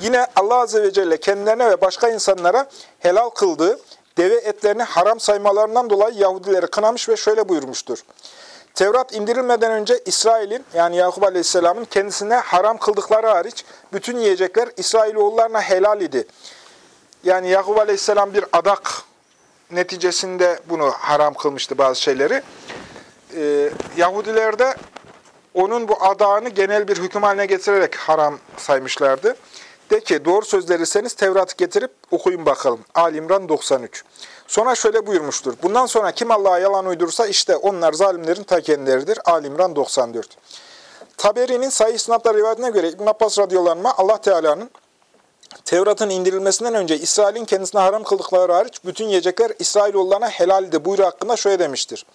Yine Allah Azze ve Celle kendilerine ve başka insanlara helal kıldığı deve etlerini haram saymalarından dolayı Yahudileri kınamış ve şöyle buyurmuştur. Tevrat indirilmeden önce İsrail'in yani Yakup Aleyhisselam'ın kendisine haram kıldıkları hariç bütün yiyecekler İsrailoğullarına helal idi. Yani Yakup Aleyhisselam bir adak neticesinde bunu haram kılmıştı bazı şeyleri. Ee, Yahudiler de onun bu adağını genel bir hüküm haline getirerek haram saymışlardı. De ki doğru söz verirseniz Tevrat'ı getirip okuyun bakalım. Ali İmran 93. Sonra şöyle buyurmuştur. Bundan sonra kim Allah'a yalan uydurursa işte onlar zalimlerin ta kendileridir. Ali İmran 94. Taberi'nin sayı isnatla rivayetine göre İbn Abbas radıyallahu Allah Teala'nın Tevrat'ın indirilmesinden önce İsrail'in kendisine haram kıldıkları hariç bütün yiyecekler İsrailoğullarına helaldi buyruğu hakkında şöyle demiştir.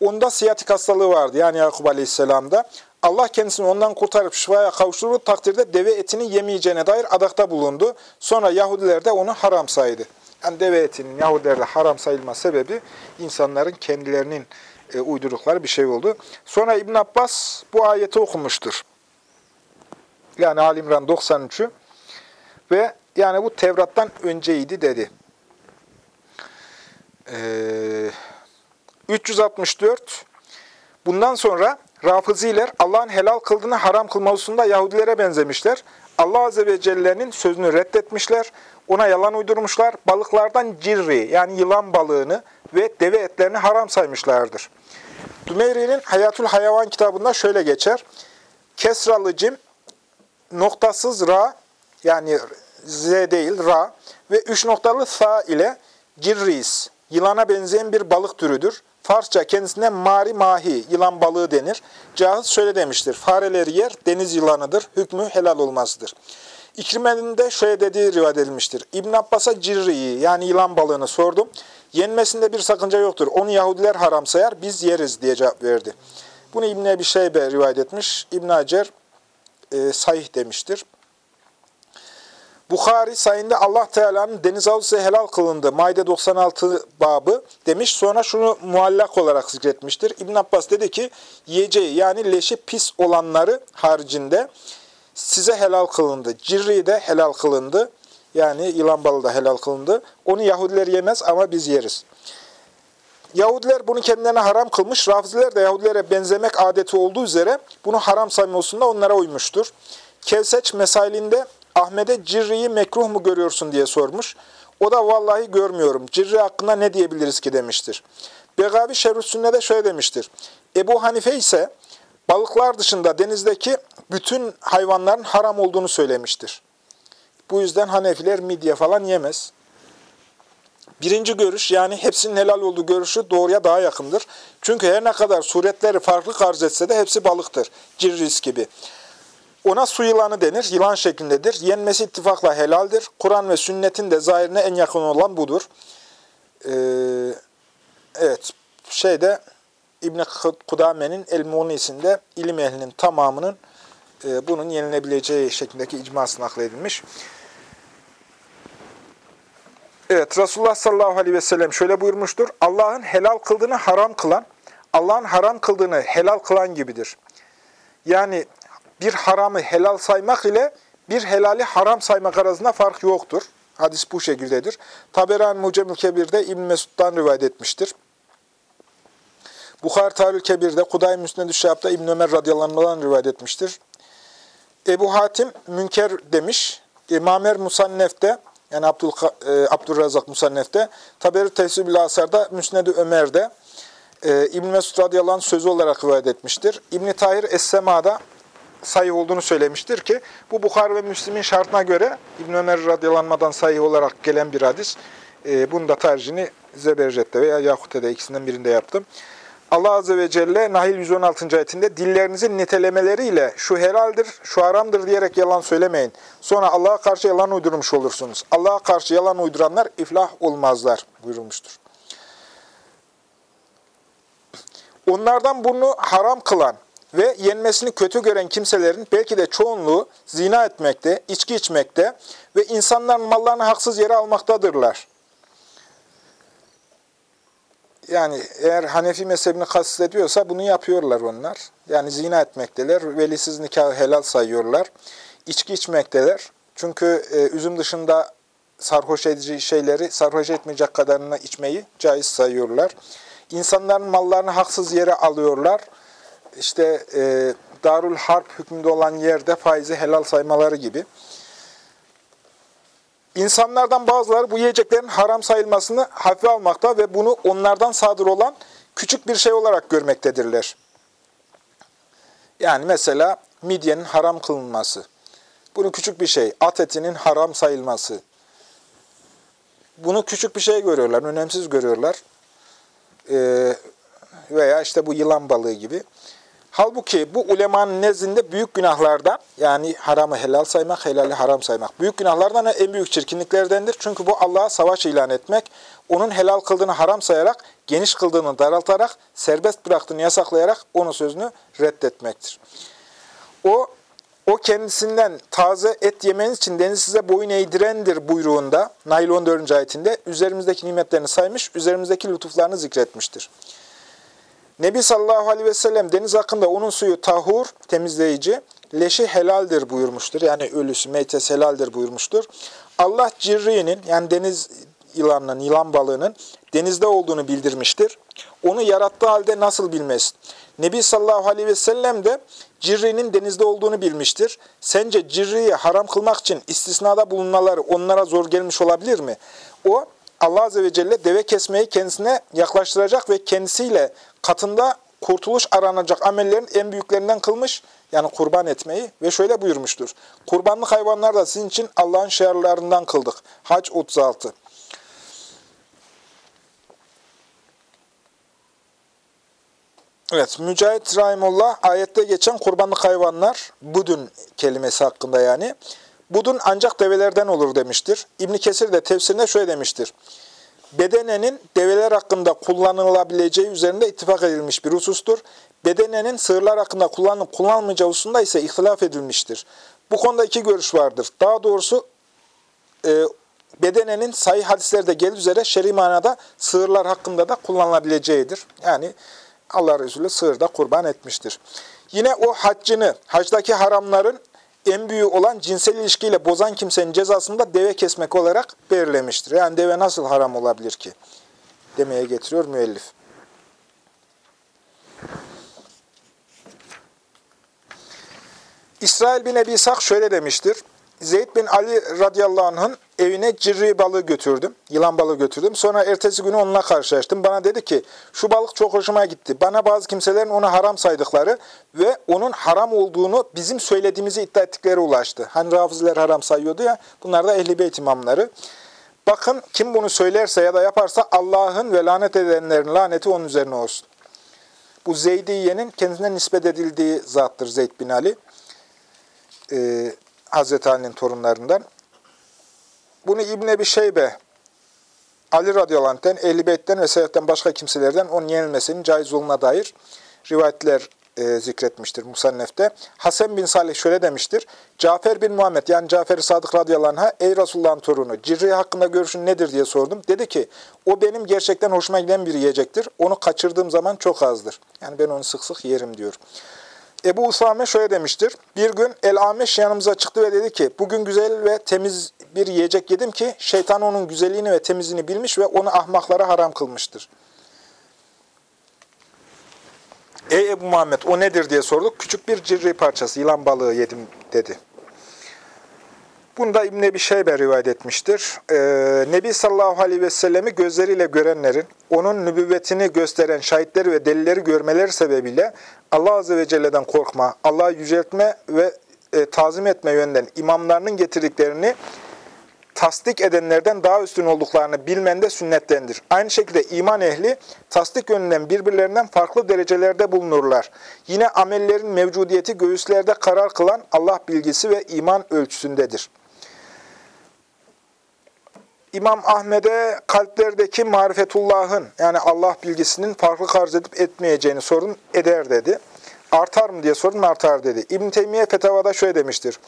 Onda siyatik hastalığı vardı yani Yakup Aleyhisselam'da. Allah kendisini ondan kurtarıp şifaya kavuşturduğu takdirde deve etini yemeyeceğine dair adakta bulundu. Sonra Yahudiler de onu haram saydı. Yani deve etinin Yahudilerde haram sayılma sebebi insanların kendilerinin e, uydurdukları bir şey oldu. Sonra İbn Abbas bu ayeti okumuştur. Yani Ali İmran 93'ü ve yani bu Tevrat'tan önceydi dedi. Ee, 364 Bundan sonra Rafiziler Allah'ın helal kıldığını haram kılma hususunda Yahudilere benzemişler. Allah Azze ve Celle'nin sözünü reddetmişler. Ona yalan uydurmuşlar. Balıklardan cirri yani yılan balığını ve deve etlerini haram saymışlardır. Dümeyri'nin Hayatul Hayvan kitabında şöyle geçer. Kesralı cim, noktasız ra, yani z değil ra ve üç noktalı sa ile cirris, yılana benzeyen bir balık türüdür. Farsça kendisine mari mahi, yılan balığı denir. Cahız şöyle demiştir, fareleri yer, deniz yılanıdır, hükmü helal olmazdır. İkrimenin de şöyle dediği rivayet edilmiştir. İbn Abbas'a cirriyi yani yılan balığını sordum. Yenmesinde bir sakınca yoktur. Onu Yahudiler haram sayar, biz yeriz diye cevap verdi. Bunu İbn Ebi Şeybe rivayet etmiş. İbn Hacer e, sahih demiştir. Bukhari sayında Allah Teala'nın deniz avlusu helal kılındı. Maide 96 babı demiş. Sonra şunu muallak olarak zikretmiştir. İbn Abbas dedi ki yiyeceği yani leşi pis olanları haricinde size helal kılındı. Cirri de helal kılındı. Yani yılan balı da helal kılındı. Onu Yahudiler yemez ama biz yeriz. Yahudiler bunu kendilerine haram kılmış. Rafiziler de Yahudilere benzemek adeti olduğu üzere bunu haram sayma onlara uymuştur. Kevseç mesailinde Ahmet'e Cirri'yi mekruh mu görüyorsun diye sormuş. O da vallahi görmüyorum. Cirri hakkında ne diyebiliriz ki demiştir. Begavi Şerhüsünne de şöyle demiştir. Ebu Hanife ise balıklar dışında denizdeki bütün hayvanların haram olduğunu söylemiştir. Bu yüzden Hanefiler midye falan yemez. Birinci görüş yani hepsinin helal olduğu görüşü doğruya daha yakındır. Çünkü her ne kadar suretleri farklı arz etse de hepsi balıktır. Cirris gibi. Ona su yılanı denir, yılan şeklindedir. Yenmesi ittifakla helaldir. Kur'an ve sünnetin de zahirine en yakın olan budur. Ee, evet, şeyde İbn-i Kudame'nin El-Munisinde ilim ehlinin tamamının e, bunun yenilebileceği şeklindeki icması nakledilmiş. Evet, Resulullah sallallahu aleyhi ve sellem şöyle buyurmuştur. Allah'ın helal kıldığını haram kılan, Allah'ın haram kıldığını helal kılan gibidir. Yani bir haramı helal saymak ile bir helali haram saymak arasında fark yoktur. Hadis bu şekildedir. Taberan Mucemül Kebir'de İbn Mesud'dan rivayet etmiştir. Bukhar Tarül Kebir'de Kuday Müsned-i Şahab'da İbn Ömer radıyallahu rivayet etmiştir. Ebu Hatim Münker demiş. Mamer Musannef'te yani Abdül, e, Abdülrazak Musannef'te, Taberi Tefsir-i Asar'da, Müsned-i Ömer'de, e, İbn Mesud radıyallahu sözü olarak rivayet etmiştir. İbn Tahir Es-Sema'da sayı olduğunu söylemiştir ki bu Bukhar ve Müslim'in şartına göre İbn Ömer radıyallahu sayı olarak gelen bir hadis. E, bunun da tercihini Zebercet'te veya Yakut'te ikisinden birinde yaptım. Allah Azze ve Celle Nahil 116. ayetinde dillerinizin nitelemeleriyle şu helaldir, şu haramdır diyerek yalan söylemeyin. Sonra Allah'a karşı yalan uydurmuş olursunuz. Allah'a karşı yalan uyduranlar iflah olmazlar buyurulmuştur. Onlardan bunu haram kılan ve yenmesini kötü gören kimselerin belki de çoğunluğu zina etmekte, içki içmekte ve insanların mallarını haksız yere almaktadırlar. Yani eğer Hanefi mezhebini kastediyorsa bunu yapıyorlar onlar. Yani zina etmekteler, velisiz nikahı helal sayıyorlar. İçki içmekteler. Çünkü e, üzüm dışında sarhoş edici şeyleri sarhoş etmeyecek kadarını içmeyi caiz sayıyorlar. İnsanların mallarını haksız yere alıyorlar. İşte e, Darul Harp hükmünde olan yerde faizi helal saymaları gibi. İnsanlardan bazıları bu yiyeceklerin haram sayılmasını hafife almakta ve bunu onlardan sadır olan küçük bir şey olarak görmektedirler. Yani mesela midyenin haram kılınması. Bunu küçük bir şey. At etinin haram sayılması. Bunu küçük bir şey görüyorlar, önemsiz görüyorlar. Ee, veya işte bu yılan balığı gibi. Halbuki bu ulemanın nezdinde büyük günahlardan, yani haramı helal saymak, helali haram saymak, büyük günahlardan en büyük çirkinliklerdendir. Çünkü bu Allah'a savaş ilan etmek, onun helal kıldığını haram sayarak, geniş kıldığını daraltarak, serbest bıraktığını yasaklayarak onun sözünü reddetmektir. O, o kendisinden taze et yemeniz için deniz size boyun eğdirendir buyruğunda, Nail 14. ayetinde, üzerimizdeki nimetlerini saymış, üzerimizdeki lütuflarını zikretmiştir. Nebi sallallahu aleyhi ve sellem deniz hakkında onun suyu tahur, temizleyici, leşi helaldir buyurmuştur. Yani ölüsü, meytes helaldir buyurmuştur. Allah cirriğinin yani deniz yılanının, yılan balığının denizde olduğunu bildirmiştir. Onu yarattığı halde nasıl bilmez? Nebi sallallahu aleyhi ve sellem de cirrinin denizde olduğunu bilmiştir. Sence cirriyi haram kılmak için istisnada bulunmaları onlara zor gelmiş olabilir mi? O Allah Azze ve Celle deve kesmeyi kendisine yaklaştıracak ve kendisiyle katında kurtuluş aranacak amellerin en büyüklerinden kılmış, yani kurban etmeyi ve şöyle buyurmuştur. Kurbanlık hayvanlar da sizin için Allah'ın şiarlarından kıldık. Hac 36. Evet, Mücahit Rahimullah ayette geçen kurbanlık hayvanlar, budun kelimesi hakkında yani, budun ancak develerden olur demiştir. İbn Kesir de tefsirinde şöyle demiştir bedenenin develer hakkında kullanılabileceği üzerinde ittifak edilmiş bir husustur. Bedenenin sığırlar hakkında kullanılıp kullanılmayacağı hususunda ise ihtilaf edilmiştir. Bu konuda iki görüş vardır. Daha doğrusu e, bedenenin sayı hadislerde gelir üzere şer'i manada sığırlar hakkında da kullanılabileceğidir. Yani Allah Resulü sığırda kurban etmiştir. Yine o haccını, hacdaki haramların en büyüğü olan cinsel ilişkiyle bozan kimsenin cezasını da deve kesmek olarak belirlemiştir. Yani deve nasıl haram olabilir ki? Demeye getiriyor müellif. İsrail bin Ebi Sak şöyle demiştir. Zeyd bin Ali radıyallahu anh'ın evine cirri balığı götürdüm. Yılan balığı götürdüm. Sonra ertesi günü onunla karşılaştım. Bana dedi ki şu balık çok hoşuma gitti. Bana bazı kimselerin onu haram saydıkları ve onun haram olduğunu bizim söylediğimizi iddia ettikleri ulaştı. Hani rafizler haram sayıyordu ya. Bunlar da ehl Beyt imamları. Bakın kim bunu söylerse ya da yaparsa Allah'ın ve lanet edenlerin laneti onun üzerine olsun. Bu Zeydiye'nin kendisine nispet edildiği zattır Zeyd bin Ali. Ee, Hazreti Ali'nin torunlarından. Bunu İbn Ebi Şeybe, Ali radıyallahu anh'ten, Ehl-i Beyt'ten ve Seyyah'ten başka kimselerden onun yenilmesinin caiz olduğuna dair rivayetler e, zikretmiştir Musannef'te. Hasan bin Salih şöyle demiştir. Cafer bin Muhammed yani Cafer-i Sadık radıyallahu anh'a ey Resulullah'ın torunu Cirri hakkında görüşün nedir diye sordum. Dedi ki o benim gerçekten hoşuma giden bir yiyecektir. Onu kaçırdığım zaman çok azdır. Yani ben onu sık sık yerim diyor. Ebu Usame şöyle demiştir. Bir gün El-Ameş yanımıza çıktı ve dedi ki, bugün güzel ve temiz bir yiyecek yedim ki, şeytan onun güzelliğini ve temizliğini bilmiş ve onu ahmaklara haram kılmıştır. Ey Ebu Muhammed o nedir diye sorduk. Küçük bir cirri parçası, yılan balığı yedim dedi. Bunu da İbn-i Ebi Şeybe rivayet etmiştir. Ee, Nebi sallallahu aleyhi ve sellemi gözleriyle görenlerin, onun nübüvvetini gösteren şahitleri ve delilleri görmeleri sebebiyle Allah azze ve celle'den korkma, Allah'ı yüceltme ve e, tazim etme yönden imamlarının getirdiklerini tasdik edenlerden daha üstün olduklarını bilmen de sünnettendir. Aynı şekilde iman ehli tasdik yönünden birbirlerinden farklı derecelerde bulunurlar. Yine amellerin mevcudiyeti göğüslerde karar kılan Allah bilgisi ve iman ölçüsündedir. İmam Ahmet'e kalplerdeki marifetullahın yani Allah bilgisinin farklı arz edip etmeyeceğini sorun eder dedi. Artar mı diye sordum artar dedi. İbn Teymiye fetavada şöyle demiştir.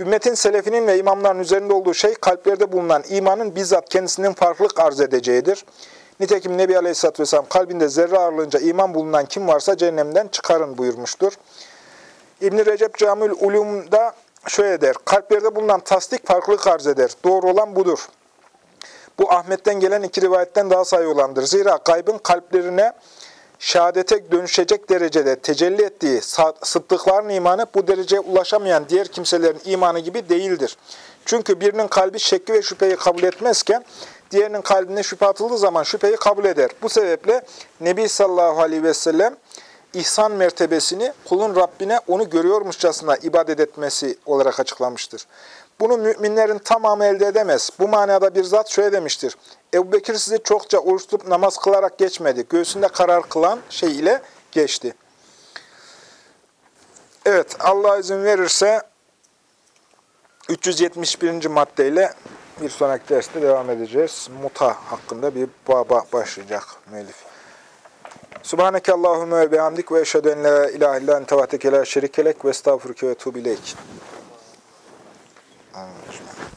Ümmetin selefinin ve imamların üzerinde olduğu şey kalplerde bulunan imanın bizzat kendisinin farklılık arz edeceğidir. Nitekim Nebi Aleyhisselatü Vesselam kalbinde zerre ağırlığınca iman bulunan kim varsa cehennemden çıkarın buyurmuştur. ibn Recep Camül Ulum'da şöyle der. Kalplerde bulunan tasdik farklılık arz eder. Doğru olan budur. Bu Ahmet'ten gelen iki rivayetten daha sayı olandır. Zira kaybın kalplerine şehadete dönüşecek derecede tecelli ettiği sıddıkların imanı bu dereceye ulaşamayan diğer kimselerin imanı gibi değildir. Çünkü birinin kalbi şekki ve şüpheyi kabul etmezken diğerinin kalbine şüphe atıldığı zaman şüpheyi kabul eder. Bu sebeple Nebi sallallahu aleyhi ve sellem ihsan mertebesini kulun Rabbine onu görüyormuşçasına ibadet etmesi olarak açıklamıştır. Bunu müminlerin tamamı elde edemez. Bu manada bir zat şöyle demiştir. Ebu Bekir sizi çokça oruç namaz kılarak geçmedi. Göğsünde karar kılan şey ile geçti. Evet, Allah izin verirse 371. maddeyle bir sonraki derste devam edeceğiz. Muta hakkında bir baba başlayacak müellif. Subhaneke Allahümme ve bihamdik ve eşhedü en la ilahe illa ente vahdeke la şerikelek ve estağfurke ve tuğbileyk. anjman.